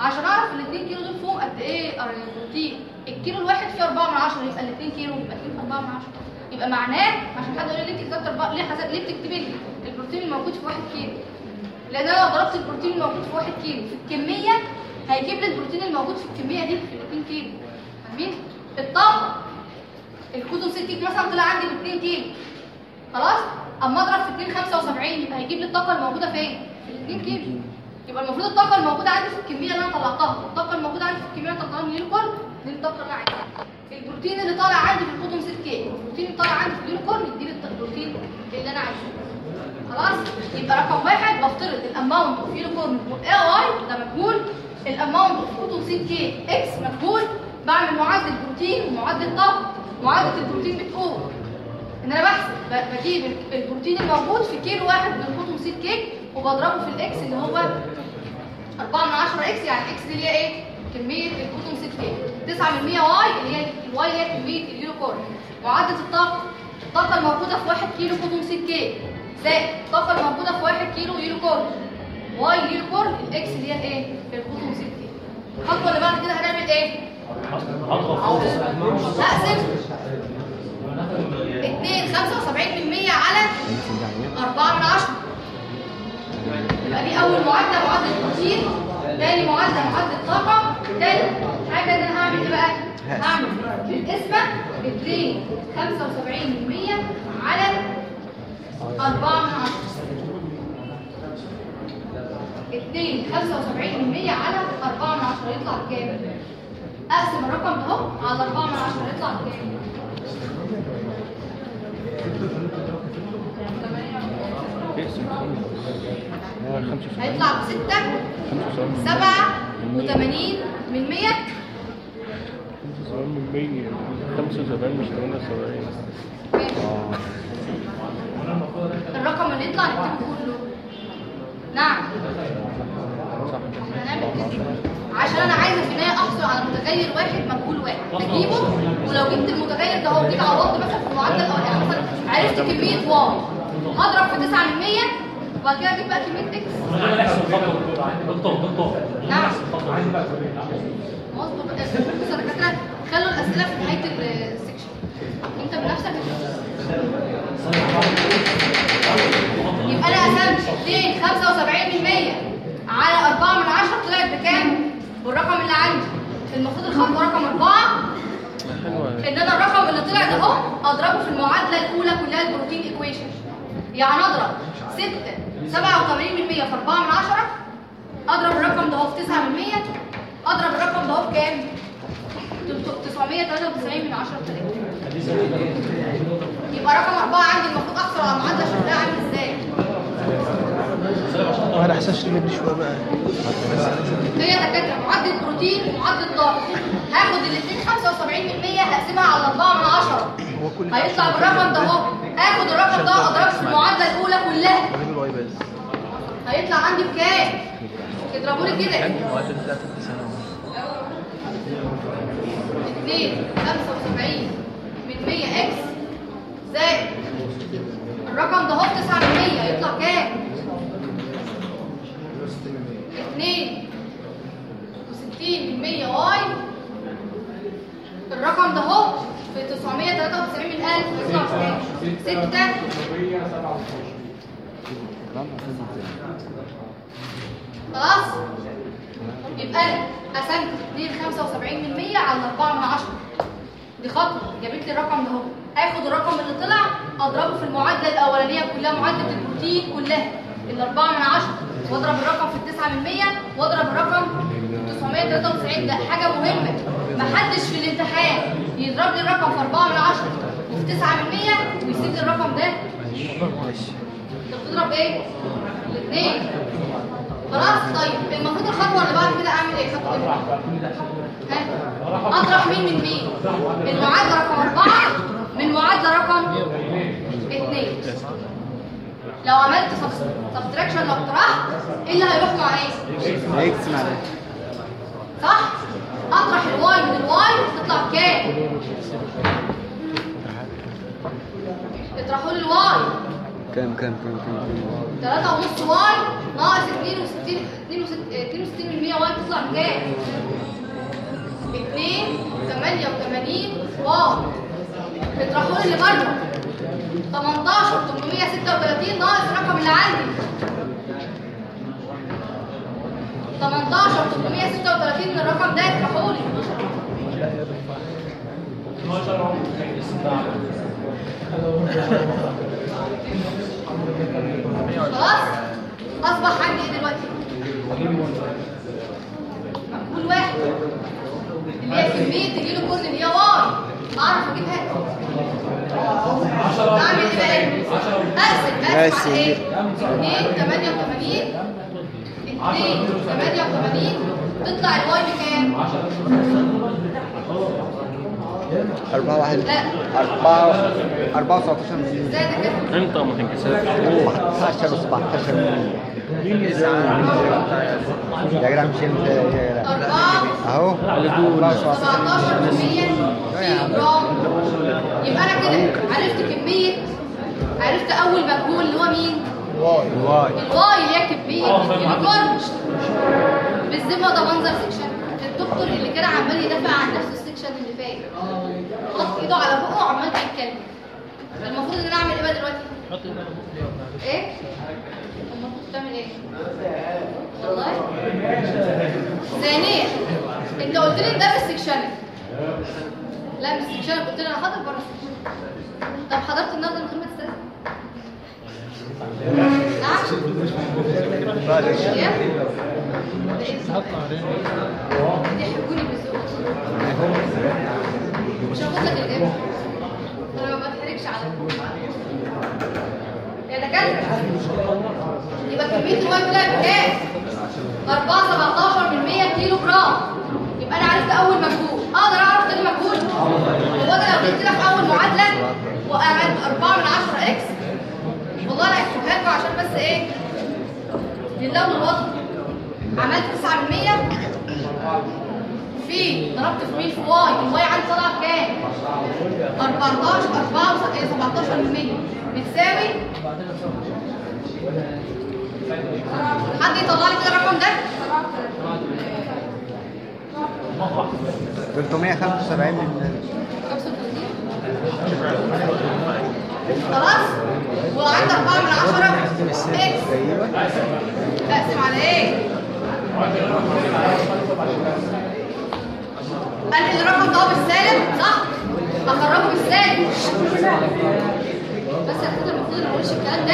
عشان أعرف ال 2 كيلو دول فيهم قد إيه البروتين الكيلو الواحد فيه 4 من 10 يبقى ال 2 كيلو يبقى 2 في 4 من 10 يبقى معناه عشان حد يقول لي ليه كتبت 4 ليه ليه بتكتبي لي البروتين الموجود في 1 كيلو؟ لأن أنا لو ضربت البروتين الموجود في 1 كيلو في الكمية هيجيب لي البروتين الموجود في الكمية دي في 2 كيلو. فاهمين؟ الطاقه ال cotton seed cake مثلا طلع عندي ب 2 كيلو. خلاص؟ أما أضرب في 2 75 يبقى هيجيب لي الطاقة الموجودة فين؟ في ال 2 كيلو. يبقى المفروض الطاقة الموجودة عندي في الكمية اللي أنا طلعتها. الطاقة الموجودة عندي في الكمية اللي طلعتها من ال yellow corn دي الطاقة اللي أنا البروتين اللي طالع عندي في ال cotton seed cake البروتين اللي طالع عندي في ال yellow corn يديني البروتين اللي أنا عايزاه خلاص؟ يبقى رقم واحد بفترض ال amount of yellow corn اي Y ده مجهول. ال amount of cotton seed cake X مجهول. بعمل معادلة بروتين ومعادلة طاقه معادلة البروتين بتقول إن أنا بحسب بجيب البروتين الموجود في كيلو واحد من ال cotton seed cake وبضربه في ال X اللي هو 4 من 10 X يعني X دي اللي هي إيه؟ كمية ال cotton seed cake 9 من 100 Y اللي هي ال Y اللي هي كمية ال yellow corn معادلة الطاقة. الطاقة الموجودة في 1 كيلو cotton seed cake زائد الطاقه الموجوده في 1 كيلو yellow corn. Y yellow corn؟ ال X هي الايه ال cotton seed cake الخطوه اللي بعد كده هنعمل إيه؟ هقسم 2 75% على 4 من 10 يبقى دي أول معادلة معادلة البروتين تاني معادلة معادلة الطاقه تالت حاجة إن أنا هعمل إيه بقى؟ هعمل القسمة 2 75% على 4 من 10 2 75% على 4 من 10 يطلع بكام أقسم الرقم ده على 4 من 10 يطلع بكام هيطلع ب 6 87 من 100 من 100 75 مش 78 الرقم اللي يطلع نكتبه كله. نعم. هنعمل كده عشان أنا عايزة في النهاية احصل على متغير واحد مجهول واحد. أجيبه؟ ولو جبت المتغير ده هو جيت عوضت مثلا في المعادله أو يعني مثلا عرفت كمية Y. هضرب في 9 من 100 وبعد كده أجيب بقى كمية X. نعم. مظبوط. بص أنا كاتبه خلوا الأسئلة في نهاية ال section أنت بنفسك يبقى أنا قسمت 2 75% على 4 من 10 طلعت بكام؟ بالرقم اللي عندي. المفروض الخطوه رقم 4 إن أنا الرقم اللي طلع ده أهو أضربه في المعادلة الأولى كلها البروتين ايكويشن يعني أضرب 6 87% في 4 من 10 أضرب الرقم ده أهو في 9 من 100 أضرب الرقم ده أهو بكام 993 من 10 يبقى رقم 4 عندي المفروض احصل على معادلة شكلها عامل إزاي. وأنا احساس لي شوية بقى. هي دكاتره معدل بروتين ومعدل ضغط. هاخد الاثنين 75% هقسمها على 4 من 10 هو كل هيطلع بالرقم ده أهو. اخد الرقم ده اضربه في المعادلة الأولى كلها. هيطلع عندي بكام؟ اضربوا لي كده. المعدل بتاع ثالثه ثانوي 2 75 من 100 إكس زائد الرقم ده اهو 9 من 100 هيطلع كام؟ 2 و60 من 100 واي. الرقم ده اهو في 993 من 1000 هيطلع كام؟ 6 خلاص؟ يبقى أنا قسمت 2 75 من 100 على 4 من 10 دي خطوه جابت لي الرقم ده اهو. اخد الرقم اللي طلع اضربه في المعادلة الأولانية كلها معادلة البروتين كلها. ال 4 من 10 واضرب الرقم في 9 من 100 واضرب الرقم في 993 ده حاجة مهمة. ما حدش في الامتحان يضرب لي الرقم في 4 من 10 وفي 9 من 100 ويسيب لي الرقم ده. انت بتضرب إيه؟ الاثنين خلاص طيب. المفروض الخطوة اللي بعد كده أعمل إيه؟ خطوة ها؟ أطرح مين من مين؟ المعادله رقم أربعة من معادلة رقم اثنين لو عملت subtraction لو طرحت إيه اللي هيروح مع إيه؟ هيقسم عليه صح؟ أطرح ال Y من ال Y تطلع بكام اطرحوا لي ال Y كام كام كام كام؟ 3 ونص Y ناقص بكام 2 88 واي بتروحوا لي اللي بره 18 836 ناقص الرقم اللي عندي. 18 836 من الرقم ده اطرحوا لي. خلاص؟ أصبح عندي إيه دلوقتي؟ مقبول واحد. اللي هي كميه تجيله كل اللي هي Y. أعرف اجيبها أعمل إيه بقى؟ اقسم اقسم على إيه؟ 2 88 2 88 تطلع ال Y بكام؟ أربعة واحد. لا. أربعة. أربعة وسبعتاشر إزاي ده كده أنت ما تنكسرش. 16 وسبعتاشر يا جدع مش انت يا جدع 4 اهو. أربعة وسبعتاشر 17% كيلو جرام يبقى أنا كده عرفت كمية عرفت اول مجهول اللي هو مين؟ Y. ال Y اللي هي كمية الكيلو جرام بالذمة ده منظر section الدكتور اللي كان عمال يدافع عن نفسه ال section اللي فات. حط ايده على بقه وعمال يتكلم. المفروض ان أنا اعمل إيه بقى دلوقتي؟ تعمل إيه؟ والله؟ ثانيا انت قلت لي ده سكشنال لا سكشنال قلت لي أنا حاضر بره طب حضرت النهارده من غير ما نعم؟ يحبوني بالذوق مش هاخد لك الاجابه أنا ما بتحرجش على يبقى كمية الميه طلعت بكام؟ 4 17 من 100 كيلو جرام يبقى أنا عرفت أول مجهول. أقدر أعرف تاني مجهول؟ هو أنا لو جبت لك أول معادلة وقعدت 4 من 10 إكس. والله أنا هكتبها لكم عشان بس إيه؟ لله والوضع عملت 9 من 100 في ضربت في مين في Y ال Y عندي طالعه بكام 14 4 17 من 100 بتساوي حد يطلع لي كده الرقم ده؟ 375 من 35 خلاص؟ وعندك 4 من 10 X أيوه. اقسم على إيه؟ انقل الرقم ده بالسالب صح. هخرجه بالسالب بس يا اخويا المفروض ما اقولش الكلام ده.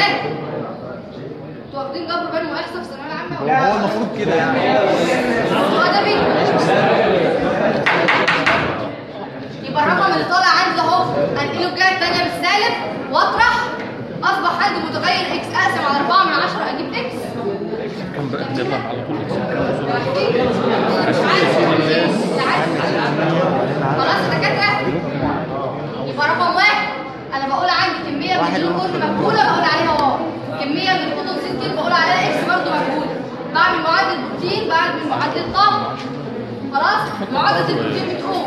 أنتوا واخدين جبر بني واحصاء في الثانويه العامه هو المفروض كده يعني. هو ده بيه يبقى الرقم اللي طالع عندي أهو انقله الجهة الثانية بالسالب وأطرح. أصبح عندي متغير إكس أقسم على 4 من 10 أجيب X. كان بقى؟ على طول. خلاص يا دكاترة. يبقى رقم واحد. أنا بقول عندي كمية من الجلوكوز مجهوله بقول عليها Y كمية من ال cottonseeds بقول عليها X برضه مجهوله بعمل معادله بروتين بعمل معادله طاقه خلاص؟ معادله البروتين بتقول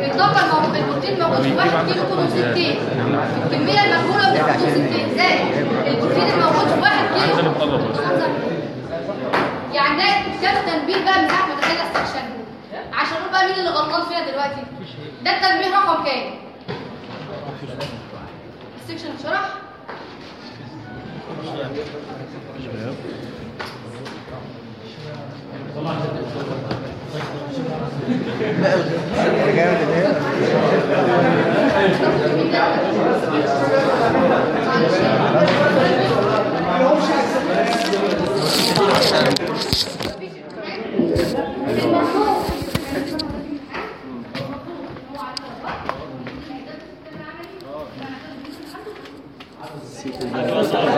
الطاقة الموجوده البروتين موجود في 1 كيلو cottonseeds الكمية المجهوله من ال cottonseeds زائد البروتين الموجود في 1 كيلو. يعني ده كام تنبيه بقى من ما دخلنا ال section. عشان نقول بقى مين اللي غلطان فيها دلوقتي؟ ده التنبيه رقم كام؟ ال section اتشرح جامد اللي ました。